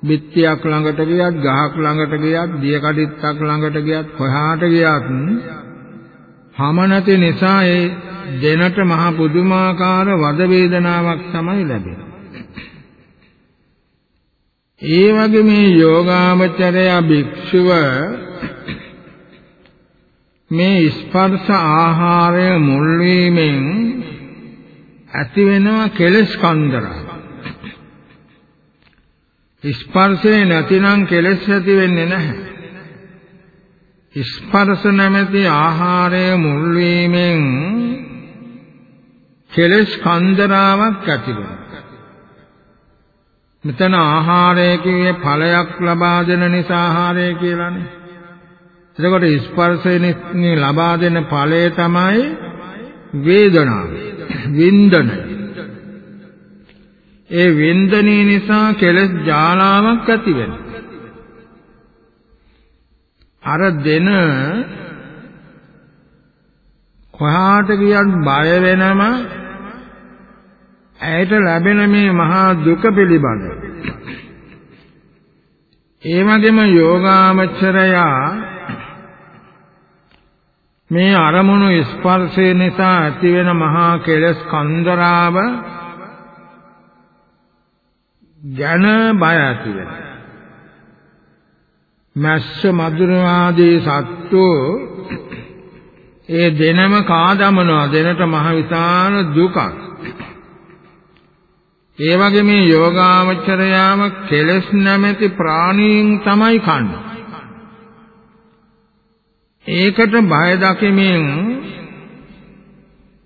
බිත්තියක් ළඟට ගියත් ගහක් ළඟට ගියත් දිය කඩਿੱත්තක් ළඟට ගියත් කොහාට ගියත් හැම නැති නිසා ඒ දෙනට මහ පුදුමාකාර වද වේදනාවක් තමයි ලැබෙන්නේ. ඒ වගේ මේ යෝගාමචරය භික්ෂුව මේ ස්පර්ශ ආහාරය මුල් වීමෙන් ඇති වෙනවා කෙලස් කන්දරා ස්පර්ශේ නැතිනම් කෙලස් ඇති වෙන්නේ නැහැ ස්පර්ශ නැමැති ආහාරය මුල් වීමෙන් කෙලස් කන්දරාවක් ඇති වෙනවා මෙතන ආහාරය කියේ ඵලයක් ලබා දෙන නිසා ආහාරය කියලානේ එතකොට ස්පර්ශයෙන් ලබා දෙන ඵලය තමයි වේදනාව. වින්දන. ඒ වින්දනී නිසා කෙලස් ජාලාවක් ඇති වෙනවා. අර දෙන කොහාට ගියත් බය වෙනම ඇයට ලැබෙන මේ මහා දුක පිළිබඳ ඒ වගේම යෝගාමචරයා මේ අරමුණු ස්පර්ශය නිසා ඇතිවෙන මහා කෙලස් කන්දරාව ගැන බය ඇති වෙනවා. මැස්ස මදුරවාදී සත්තු ඒ දෙනම කාදමනවා දෙනට මහ විශාල දුකක්. ඒ වගේ මේ යෝගාවචරයාම කෙලස් නැමැති ප්‍රාණීන් තමයි කන්නේ. ඒකට බය දකිමින්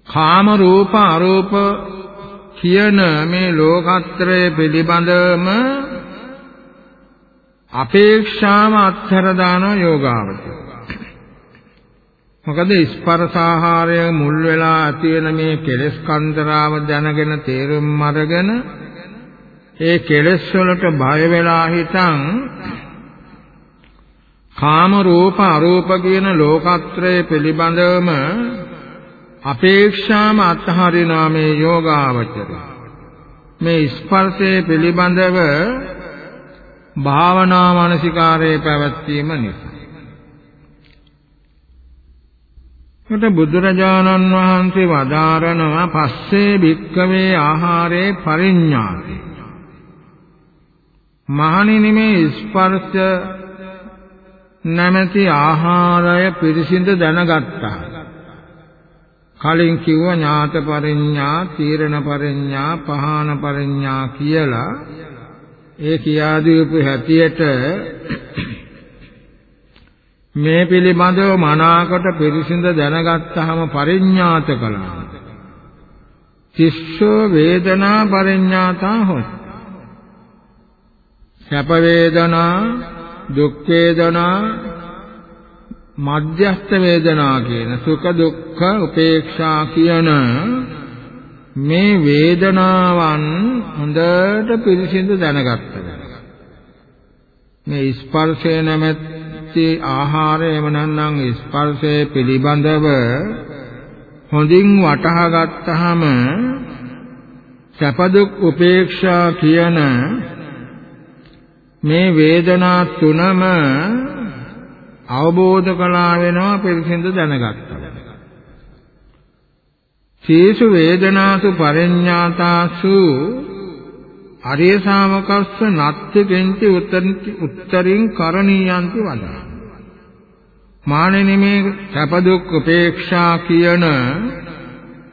කාම රූප අරූප කියන මේ ලෝකත්‍රය පිළිබඳවම අපේක්ෂාව අත්හැර දාන යෝගාවචර. මොකද ස්පර්ශාහාරය මුල් වෙලා ඇති වෙන මේ කෙලෙස් කන්දරාව දැනගෙන තේරුම් අරගෙන ඒ කෙලෙස් වලට බය වෙලා හිටන් කාම රූප අරූප කියන ලෝකත්‍රය පිළිබඳවම අපේක්ෂාම අත්හරිනා මේ යෝගාවචර මේ ස්පර්ශයේ පිළිබඳව භාවනා මානසිකාරයේ පැවැත්වීම නිසා. කොට බුදුරජාණන් වහන්සේ වදාරනවා පස්සේ භික්කවේ ආහාරේ පරිඤ්ඤාති. මහණෙනි මේ ස්පර්ශ නැමැති ආහාරය පිරිසිඳ දැනගත්තා. කලින් කිව්ව ඥාත පරිඥා, තීරණ පරිඥා, පහාන පරිඥා කියලා ඒ කියා දීපු හැටියට මේ පිළිබඳව මනාකොට පිරිසිඳ දැනගත්තාම පරිඥාත කළා. තිස්සෝ වේදනා පරිඥාතා හොත්. සැප වේදනා දුක් වේදනා මධ්‍යස්ථ වේදනා කියන සුඛ දුක්ඛ උපේක්ෂා කියන මේ වේදනාවන් හොඳට පිරිසිදු දැනගත්තා. මේ ස්පර්ශය නැමැති ආහාරය එම නැත්නම් ස්පර්ශය පිළිබඳව හොඳින් වටහා ගත්තාම සැප දුක් උපේක්ෂා කියන මේ වේදනා තුනම අවබෝධ කළා වෙනවා පිරිසිදු දැනගත්තා. සීසු වේදනාසු පරිඤ්ඤාතාසු අරිය ශාමකස්ස නත්ති කෙන්ති උත්තරින් කරණීයන්ති වදා. මානෙනි මේ සැප දුක් උපේක්ෂා කියන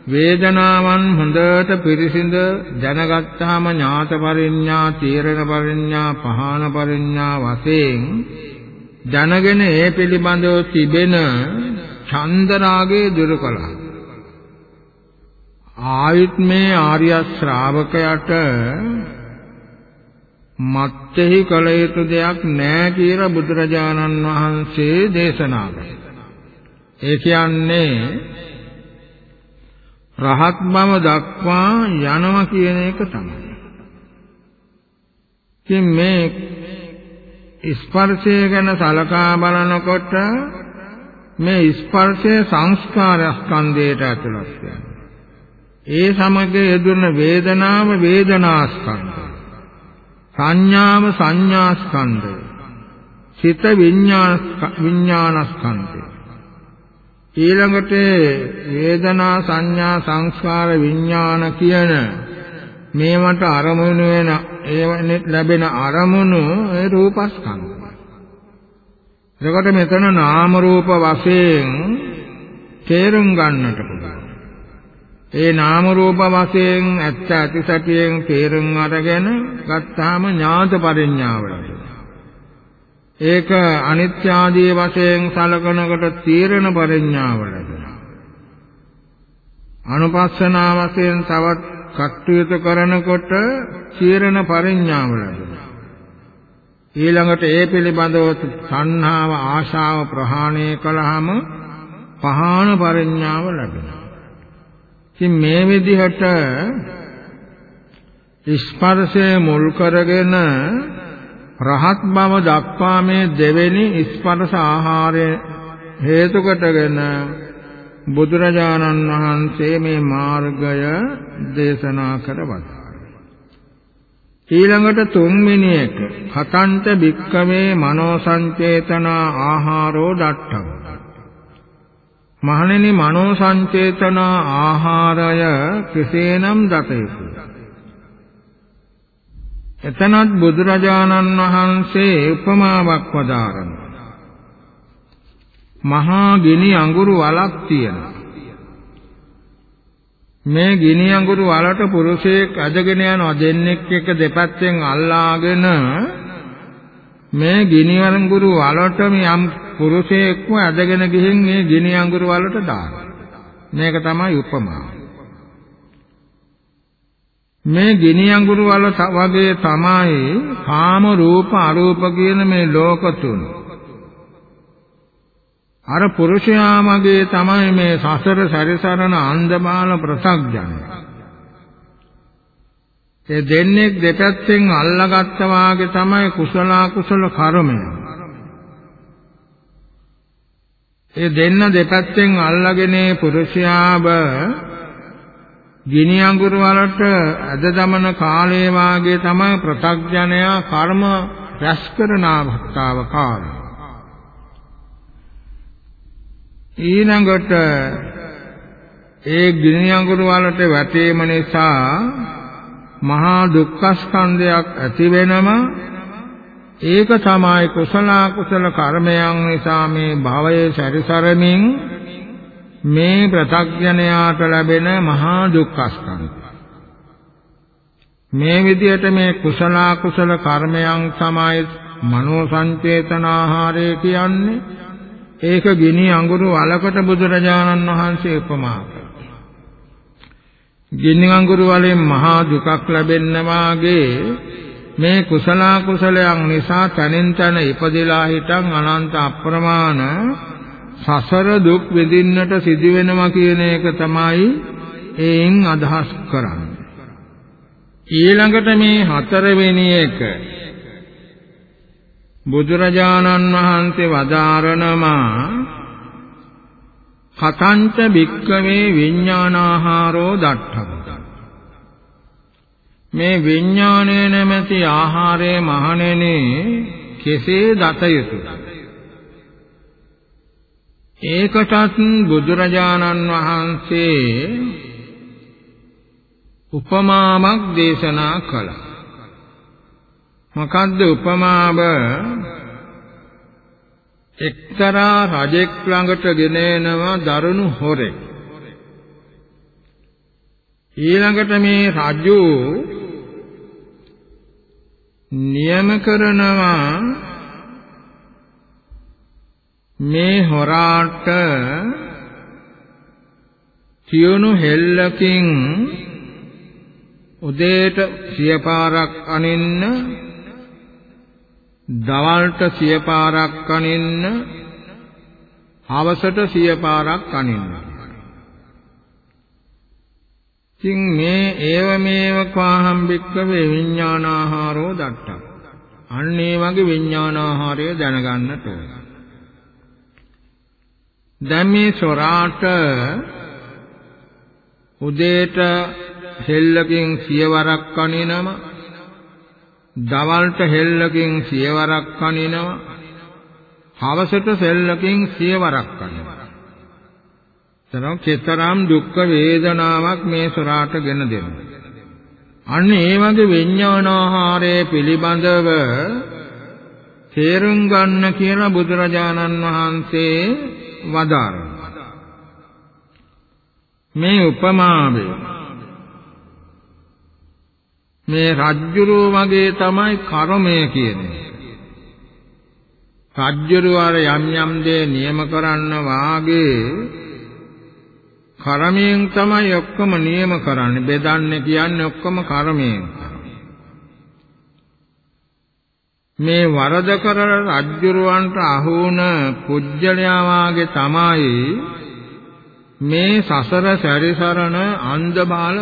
වේදනාවන් හොඳට පිරිසිඳ දැනගත්තාම ඥාත පරිඥා, තීරණ පරිඥා, පහාන පරිඥා වශයෙන් දැනගෙන ඒ පිළිබඳව තිබෙන ඡන්ද රාගේ දුරු කළා. ආයුත් මේ ආර්ය ශ්‍රාවකයට මත්ෙහි කල යුතු දෙයක් නැහැ කියලා බුදුරජාණන් වහන්සේ දේශනා කළා. ඒ කියන්නේ රහත් බව දක්වා යනවා කියන එක තමයි. ඉතින් මේ ස්පර්ශය ගැන සලකා බලනකොට මේ ස්පර්ශය සංස්කාර ස්කන්ධයට ඇතුළත් වෙනවා. ඒ සමග යෙදුන වේදනාව වේදනා ස්කන්ධය. සංඥාව සංඥාස්කන්ධය සිත විඥානස්කන්ධය ඊළඟට වේදනා සංඥා සංස්කාර විඥාන කියන මේවට අරමුණු වෙන ඒ ලැබෙන අරමුණු ඒ රූපස්කන්ධය. එතකොට මෙතන නාම රූප වශයෙන් තේරුම් ගන්නට පුළුවන්. ඒ නාම රූප වශයෙන් ඇත්ත ඇති සැටියෙන් තේරුම් අරගෙන ගත්තාම ඥාත පරිඥාවලට ඒක අනිත්‍ය ආදී වශයෙන් සලකනකොට තීරණ පරිඥාව ලැබෙනවා. අනුපස්සනා වශයෙන් තවත් කටයුතු කරනකොට තීරණ පරිඥාව ලැබෙනවා. ඊළඟට ඒ පිළිබඳව සංහාව ආශාව ප්‍රහාණය කළාම පහාන පරිඥාව ලැබෙනවා. ඉතින් මේ විදිහට ස්පර්ශය මුල් කරගෙන රහත් බව දක්වා මේ දෙවෙනි ස්පර්ශ ආහාරය හේතු කොටගෙන බුදුරජාණන් වහන්සේ මේ මාර්ගය දේශනා කරවතා. ඊළඟට තුන්වෙනි එක කතන්ත භික්කවේ මනෝ සංචේතන ආහාරෝ දට්ඨං මහණෙනි මනෝ සංචේතන ආහාරය කෙසේනම් දත යුතුද එතනත් බුදුරජාණන් වහන්සේ උපමාවක් වදාරනවා. මහා ගිනි අඟුරු වලක් තියෙනවා. මේ ගිනි අඟුරු වලට පුරුෂයෙක් අදගෙන යනවා දෙන්නෙක් එක දෙපැත්තෙන් අල්ලාගෙන මේ ගිනි අඟුරු වලට යම් පුරුෂයෙක්ම අදගෙන ගිහින් මේ ගිනි අඟුරු වලට දානවා. මේක තමයි උපමාව. මේ ගිනි අඟුරු වල වගේ තමයි කාම රූප අරූප කියන මේ ලෝක තුන. අර පුරුෂයාමගේ තමයි මේ සසර සැරිසරන අන්ධබාල ප්‍රසග්ජන. ඒ දෙන්නේ දෙපැත්තෙන් අල්ලගත්තා වාගේ තමයි කුසල කුසල කර්මය. ඒ දෙන්න දෙපැත්තෙන් අල්ලගෙන පුරුෂයාව ගිනි අඟුරු වලට අද දමන කාලයේ වාගේ තමයි ප්‍රත්‍යඥයා කර්ම රැස් කරන අවස්ථාව කාලය. ඊළඟට ඒ ගිනි අඟුරු වලට වැටීම නිසා මහා දුක්ඛ ස්කන්ධයක් ඇති වෙනම ඒක තමයි කුසල කුසල කර්මයන් නිසා මේ භවයේ සැරිසරමින් මේ ප්‍රත්‍යඥයාට ලැබෙන මහා දුක්ඛස්කන්ධය. මේ විදිහට මේ කුසල කුසල කර්මයන් තමයි මනෝ සංචේතනාහාරය කියන්නේ. ඒක ගිනි අඟුරු වලකට බුදුරජාණන් වහන්සේ උපමා කළා. ගිනි අඟුරු වලින් මහා දුකක් ලැබෙන්න වාගේ මේ කුසල කුසලයන් නිසා තනින් තන ඉපදලා හිටන් අනන්ත අප්‍රමාණ සසර දුක් විඳින්නට සිදු වෙනවා කියන එක තමයි එයින් අදහස් කරන්නේ. ඊළඟට මේ හතරවෙනි එක බුදුරජාණන් වහන්සේ වදාරනවා කතංච භික්කවේ විඥානාහාරෝ දට්ඨං මේ විඥාණය නැමැති ආහාරයේ මහණෙනි කෙසේ දත යුතුද ඒකටත් බුදුරජාණන් වහන්සේ උපමාවක් දේශනා කළා. මොකද්ද උපමාව? එක්තරා රජෙක් ළඟට ගෙන එනවා දරුණු හොරෙක්. ඊළඟට මේ රජු නියම කරනවා මේ හොරාට තියුණු හෙල්ලකින් උදේට සිය පාරක් අනින්න දවල්ට සිය පාරක් අනින්න හවසට සිය පාරක් අනින්න. ඉතින් මේ ඒව මේව කාහම් බික්කවේ විඥානාහාරෝ දට්ටක් අන්න ඒ වගේ විඥානාහාරය දැනගන්නට ඕන. දැන් මේ සොරාට උදේට හෙල්ලකින් සියවරක් කනිනම දවල්ට හෙල්ලකින් සියවරක් කනිනවා. හවසට සෙල්ලකින් සියවරක් කනිනවා. තරම් චේතරම් දුක් වේදනාවක් මේ සොරාට ගෙන දෙනවා. අන්න ඒ වගේ විඥානාහාරය පිළිබඳව තේරුම් ගන්න කියලා බුදුරජාණන් වහන්සේ වදාරනවා. මේ උපමාවේ මේ රජ්ජුරුව වගේ තමයි කර්මය කියන්නේ. රජ්ජුරුව අර යම් යම් දේ නියම කරන්න වාගේ කර්මයෙන් තමයි ඔක්කොම නියම කරන්නේ. බෙදන්නේ කියන්නේ ඔක්කොම කර්මයෙන්. මේ වරද කරන රජ්ජුරුවන්ට අහු වුණ පුජ්‍යලයා වාගේ තමයි මේ සසර සැරිසරන අන්ධ බාල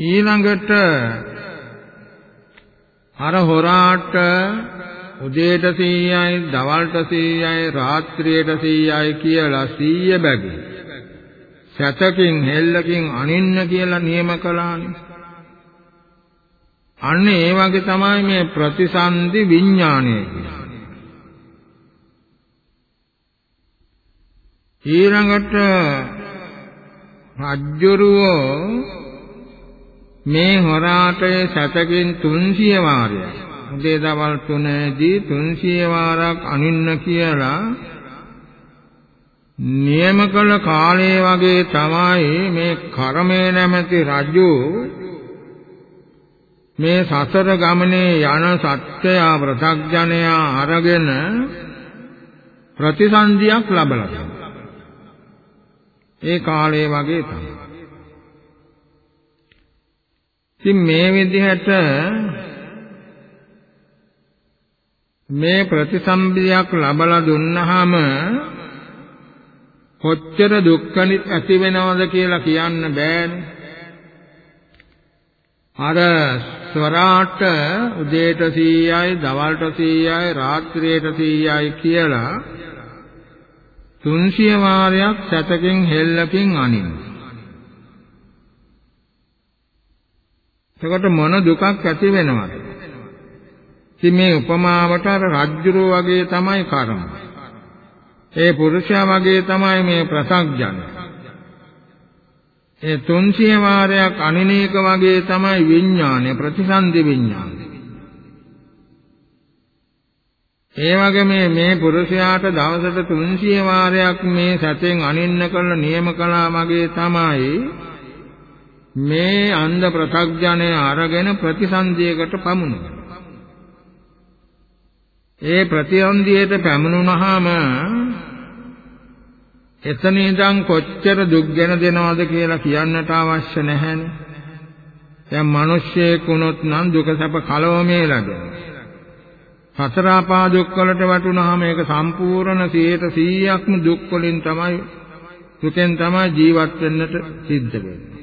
ඊළඟට අර හොරාට උදේට 100යි දවල්ට 100යි රාත්‍රියට 100යි කියලා 100 බැගි. සතකින් හෙල්ලකින් අනින්න කියලා නියම කළානේ. අන්න ඒ වගේ තමයි මේ ප්‍රතිසන්දි විඥානය කියන්නේ. ඊළඟට රජ්ජුරුවෝ මේ හොරාටේ සතකින් 300 වාරයක්. උදේ දවල් තුනේදී 300 වාරක් අනින්න කියලා නියම කළ කාලය වගේ තමයි මේ කර්මය නැමැති රජු මේ සසර ගමනේ යන සත්‍යය ප්‍රසග්ජනයා අරගෙන ප්‍රතිසන්දියක් ලබලා ඒ කාලය වගේ තමයි. ඉතින් මේ විදිහට මේ ප්‍රතිසම්පියක් ලබලා දුන්නාම කොච්චර දුක්ඛනිත් ඇති වෙනවද කියලා කියන්න බෑනේ. අර ස්වරාට උදේට 100යි, දවල්ට 100යි, රාත්‍රියට 100යි කියලා 300 වාරයක් සතකින් හෙල්ලකින් අනින්න. එතකොට මොන දුකක් ඇති වෙනවද? ඉතින් මේ උපමාවට අර රජ්ජුරුව වගේ තමයි කර්ම. ඒ පුරුෂයා වගේ තමයි මේ ප්‍රසග්ජන. ඒ 300 වාරයක් අනිනේක වගේ තමයි විඥානය ප්‍රතිසන්දි විඥානය. ඒ වගේ මේ මේ පුරුෂයාට දවසට 300 වාරයක් මේ සතෙන් අනින්න කළ නියම කළා වගේ තමයි මේ අන්ධ ප්‍රත්‍යඥය අරගෙන ප්‍රතිසන්දියකට පමුණුන. ඒ ප්‍රතිසන්දියට පැමුණුනහම එතන ඉඳන් කොච්චර දුක්ගෙන දෙනවද කියලා කියන්නට අවශ්‍ය නැහැනේ. දැන් මිනිස්සෙක් වුණොත් නම් දුක සැප කලවමේ ලැබෙනවා. සතර ආපා දුක් වලට වැටුනහම ඒක සම්පූර්ණ 100%ක්ම දුක් වලින් තමයි දුකෙන් තමයි ජීවත් වෙන්නට සිද්ධ වෙන්නේ.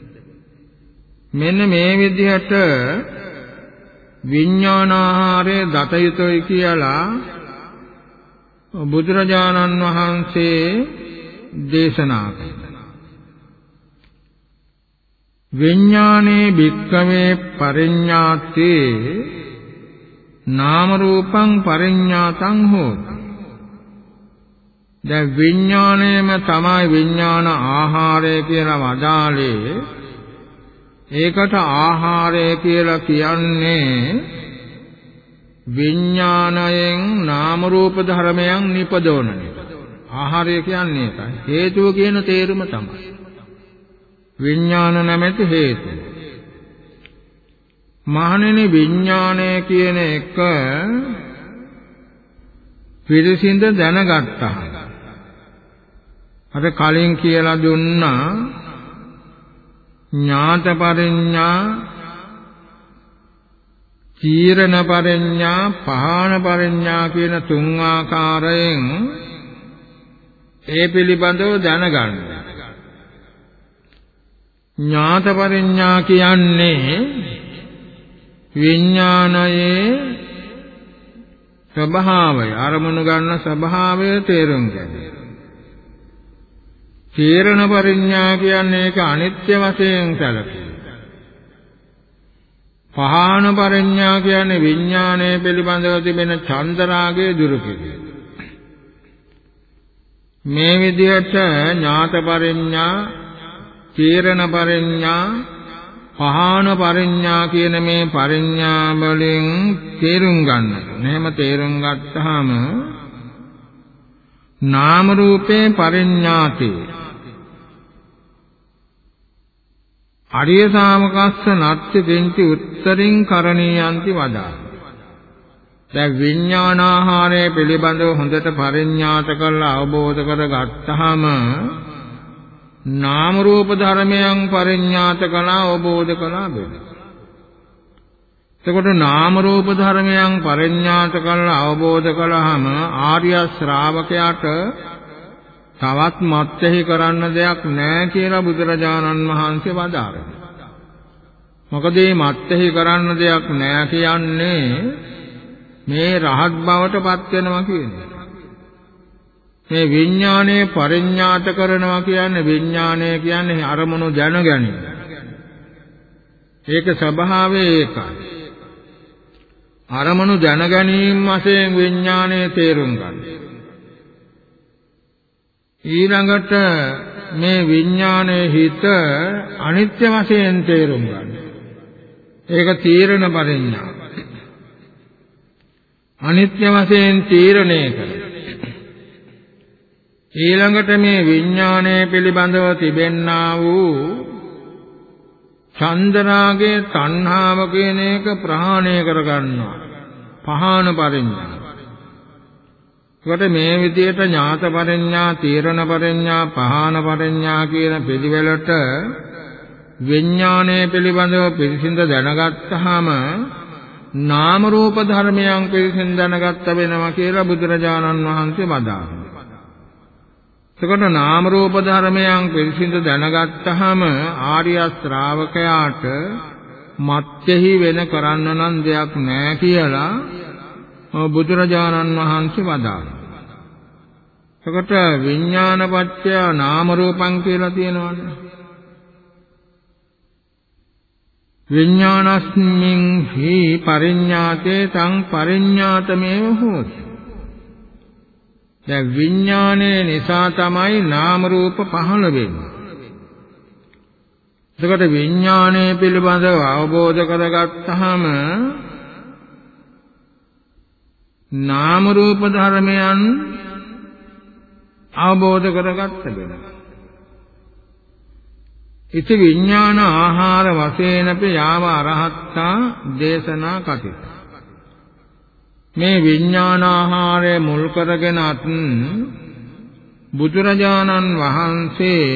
මෙන්න මේ විදිහට විඥානාහාරය දත යුතුයි කියලා බුදුරජාණන් වහන්සේ දේශනා කළා. විඥානේ භික්කවේ පරිඤ්ඤාතේ නාම රූපං පරිඤ්ඤාතං හෝති. දැන් විඥාණයම තමයි විඥාන ආහාරය කියලා වදාලේ ඒකට ආහාරය කියලා කියන්නේ විඥාණයෙන් නාම රූප ධර්මයන් නිපදවන එක. ආහාරය කියන්නේ ඒකයි. හේතුව කියන තේරුම තමයි. විඥාන නැමැති හේතුව. මහණෙනි විඥාණය කියන එක පිරිසිඳ දැනගත්තා. අර කලින් කියලා දුන්නා ඥාත පරිඥා චීරණ පරිඥා පහාන පරිඥා කියන තුන් ආකාරයෙන් ඒ පිළිබඳව දැනගන්න. ඥාත පරිඥා කියන්නේ විඥානයේ ස්වභාවය අරමුණු ගන්න ස්වභාවය තේරුම් ගැනීම. තීරණ පරිඥා කියන්නේ ඒක අනිත්‍ය වශයෙන් සැලකීම. පහාන පරිඥා කියන්නේ විඥානය පිළිබඳව තිබෙන චන්දරාගය දුරු කිරීම. මේ විදිහට ඥාත පරිඥා, තීරණ පරිඥා, පහාන පරිඥා කියන මේ පරිඥා වලින් තේරුම් ගන්නට. එහෙම තේරුම් ගත්තාම නාම රූපේ පරිඥාතේ අරිය ශාමකස්ස නත්ති දෙන්ති උත්තරින් කරණීයන්ති වදා. දැන් විඥානාහාරය පිළිබඳව හොඳට පරිඥාත කරලා අවබෝධ කරගත්තාම නාම රූප ධර්මයන් පරිඥාත කළා අවබෝධ කළා බෙද. එතකොට නාම රූප ධර්මයන් පරිඥාත කරලා අවබෝධ කළාම ආර්ය ශ්‍රාවකයාට තවත් මත්ෙහි කරන්න දෙයක් නැහැ කියලා බුදුරජාණන් වහන්සේ වදාළා. මොකද මේ මත්ෙහි කරන්න දෙයක් නැහැ කියන්නේ මේ රහත් බවට පත් වෙනවා කියන්නේ. මේ විඥානයේ පරිඥාත කරනවා කියන්නේ විඥානය කියන්නේ අරමුණු දැන ගැනීම. ඒක ස්වභාවය ඒකයි. අරමුණු දැන ගැනීම වශයෙන් විඥානය තේරුම් ගන්නවා. ඊළඟට මේ විඥානයේ හිත අනිත්‍ය වශයෙන් තේරුම් ගන්න. ඒක තීරණ පරිඥා. අනිත්‍ය වශයෙන් තීරණය කර. ඊළඟට මේ විඥානය පිළිබඳව තිබෙන්නා වූ චන්දරාගේ තණ්හාව කියන එක ප්‍රහාණය කර ගන්නවා. පහාන පරිඥා. කොට මේ විදියට ඥාත පරිඥා, තීරණ පරිඥා, පහාන පරිඥා කියන පිළිවෙලට විඥානය පිළිබඳව පිරිසිඳ දැනගත්තාම නාම රූප ධර්මයන් පිරිසිඳ දැනගත්ත වෙනවා කියලා බුදුරජාණන් වහන්සේ වදාළා. එතකොට නාම රූප ධර්මයන් පිරිසිඳ දැනගත්තාම ආර්ය ශ්‍රාවකයාට මත්ෙහි වෙන කරන්න නම් දෙයක් නැහැ කියලා බුදුරජාණන් වහන්සේ වදාළා. එතකොට විඥානපත්‍ය නාම රූපං කියලා තියෙනවනේ. විඥානස්මින් හි පරිඤ්ඤාතේ තං පරිඤ්ඤාතමේව හෝති. දැන් විඥානයේ නිසා තමයි නාම රූප පහළ වෙන්නේ. එතකොට විඥානය පිළිබඳව අවබෝධ කරගත්තාම නාම රූප ධර්මයන් අවබෝධ කරගත්ත වෙනවා. ඉති විඥාන ආහාර වශයෙන්පි යාව අරහත්තා දේශනා කතිත. මේ විඥාන ආහාරය මුල් කරගෙනත් බුදුරජාණන් වහන්සේ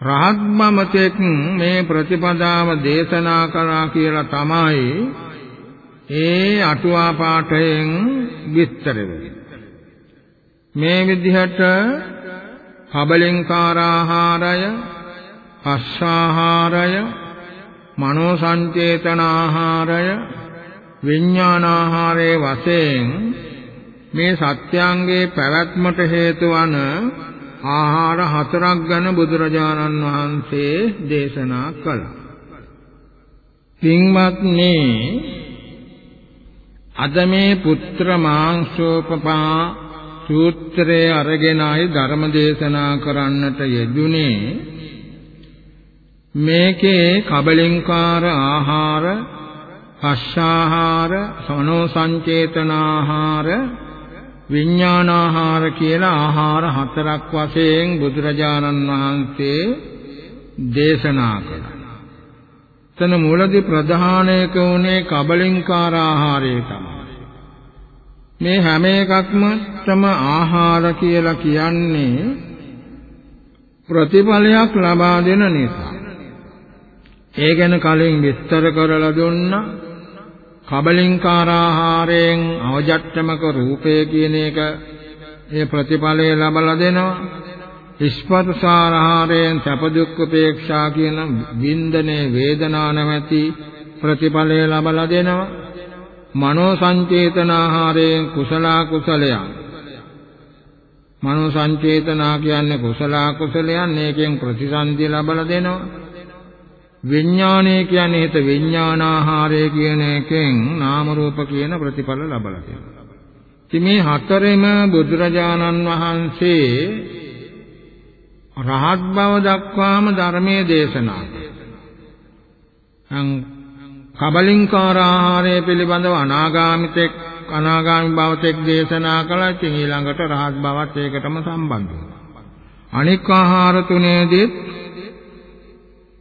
රහත් මමතෙක් මේ ප්‍රතිපදාව දේශනා කළා කියලා තමයි ඒ අටුවා පාඨයෙන් විස්තර වෙන්නේ. මේ විදිහට කබලින්කාරාහාරය, පස්සාහාරය, මනෝ සංචේතනාහාරය, විඥානාහාරයේ වශයෙන් මේ සත්‍යංගේ පැවැත්මට හේතු වන ආහාර හතරක් ගැන බුදුරජාණන් වහන්සේ දේශනා කළා. පින්වත්නි අද මේ පුත්‍ර මාංශෝපපා සූත්‍රය අරගෙනයි ධර්ම දේශනා කරන්නට යෙදුනේ මේකේ කබලින්කාර ආහාර පස්සාහාර සනෝ සංචේතනාහාර විඥානාහාර කියලා ආහාර හතරක් වශයෙන් බුදුරජාණන් වහන්සේ දේශනා කළා. එතන මූලදී ප්‍රධානයක උනේ කබලින්කාර ආහාරය තමයි. මේ හැම එකක්ම තම ආහාර කියලා කියන්නේ ප්‍රතිඵලයක් ලබා දෙන නිසා. ඒ ගැන කලින් විස්තර කරලා දුන්නා. කබලින්කාර ආහාරයෙන් අවජට්ටමක රූපය කියන එක ඒ ප්‍රතිඵලය ලබලා දෙනවා. ස්පර්ශාර ආහාරයෙන් සැප දුක් උපේක්ෂා කියන වින්දනේ වේදනා නැමැති ප්‍රතිඵලය ලබලා දෙනවා. මනෝ සංචේතන ආහාරයෙන් කුසල කුසලයන් මනෝ සංචේතනා කියන්නේ කුසල කුසලයන් ඒකෙන් ප්‍රතිසන්දි ලබලා දෙනවා. විඥානය කියන්නේ හිත විඥානාහාරය කියන එකෙන් නාම රූප කියන ප්‍රතිඵල ලබලා දෙනවා. ඉතින් මේ හතරෙම බුදුරජාණන් වහන්සේ රහත් බව දක්වාම ධර්මයේ දේශනා කළා. කබලින්කාර ආහාරය පිළිබඳව අනාගාමිතෙක් අනාගාමි භවතෙක් දේශනා කළා. ඉතින් ඊළඟට රහත් බවත් ඒකටම සම්බන්ධ වෙනවා. අනික් ආහාර තුනේදීත්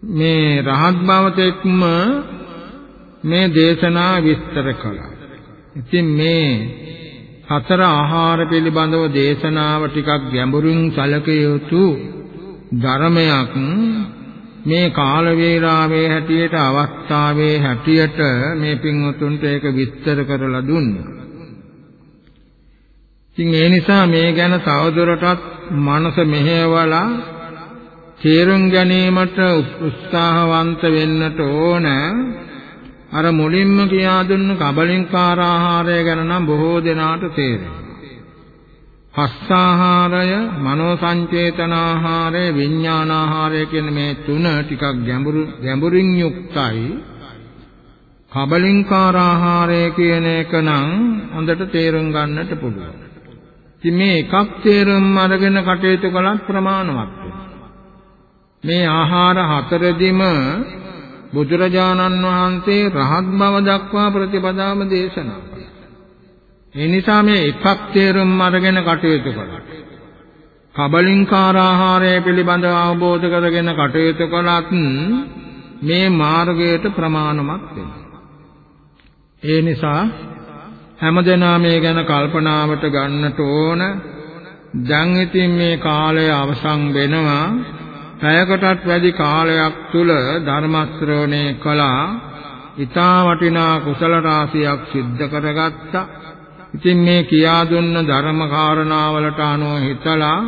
මේ රහත් භවතෙක්ම මේ දේශනා විස්තර කළා. ඉතින් මේ හතර ආහාර පිළිබඳව දේශනාව ටිකක් ගැඹුරින් සැලකිය යුතු ධර්මයක් මේ කාල වේලාවේ හැටියට අවස්ථාවේ හැටියට මේ පින්වතුන්ට ඒක විස්තර කරලා දුන්නා. ඉතින් ඒ නිසා මේ ගැන තවදුරටත් මනස මෙහෙवला තේරුම් ගැනීමට උත්සාහවන්ත වෙන්නට ඕන. අර මුලින්ම කියා දුන්න කබලින්කාර ආහාරය ගැන නම් බොහෝ දෙනාට තේරෙනවා. පස්සාහාරය, මනෝ සංචේතනාහාරය, විඥානාහාරය කියන මේ තුන ටිකක් ගැඹුරු ගැඹුරින් යුක්තයි. කබලින්කාර ආහාරය කියන එක නම් හොඳට තේරුම් ගන්නට පුළුවන්. ඉතින් මේ එකක් තේරුම් අරගෙන කටයුතු කළත් ප්‍රමාණවත් මේ ආහාර හතරෙදිම බුදුරජාණන් වහන්සේ රහත් බව දක්වා ප්‍රතිපදාම දේශනා ඒ නිසා මේ එකක් තේරුම් අරගෙන කටයුතු කළා. කබලින්කාර ආහාරය පිළිබඳව අවබෝධ කරගෙන කටයුතු කළත් මේ මාර්ගයට ප්‍රමාණවත් වෙනවා. ඒ නිසා හැමදෙනා මේ ගැන කල්පනාවට ගන්නට ඕන. දැන් ඉතින් මේ කාලය අවසන් වෙනවා. පැයකටත් වැඩි කාලයක් තුල ධර්ම ශ්‍රවණය කළා. ඊතා වටිනා කුසල රාශියක් සිද්ධ කරගත්තා. ඉතින් මේ කියා දුන්න ධර්ම කාරණාවලට අනුව හිතලා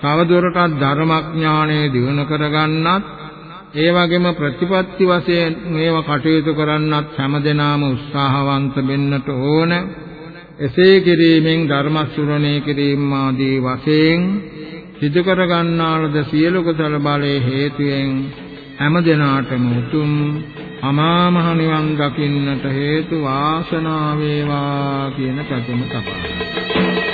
තවදුරටත් ධර්මඥානය දිනු කරගන්නත් ඒ වගේම ප්‍රතිපත්ති වශයෙන් මේව කටයුතු කරන්නත් හැමදෙනාම උත්සාහවන්ත වෙන්නට ඕන. එසේ කිරීමෙන් ධර්ම ශ්‍රවණය කිරීම ආදී වශයෙන් සිදු කර ගන්නාලද සියලු කුසල බලයේ හේතුයෙන් හැම දිනාටම උතුම් අමා මහ නිවන් දකින්නට හේතු වාසනාව වේවා කියන පැතුම තබනවා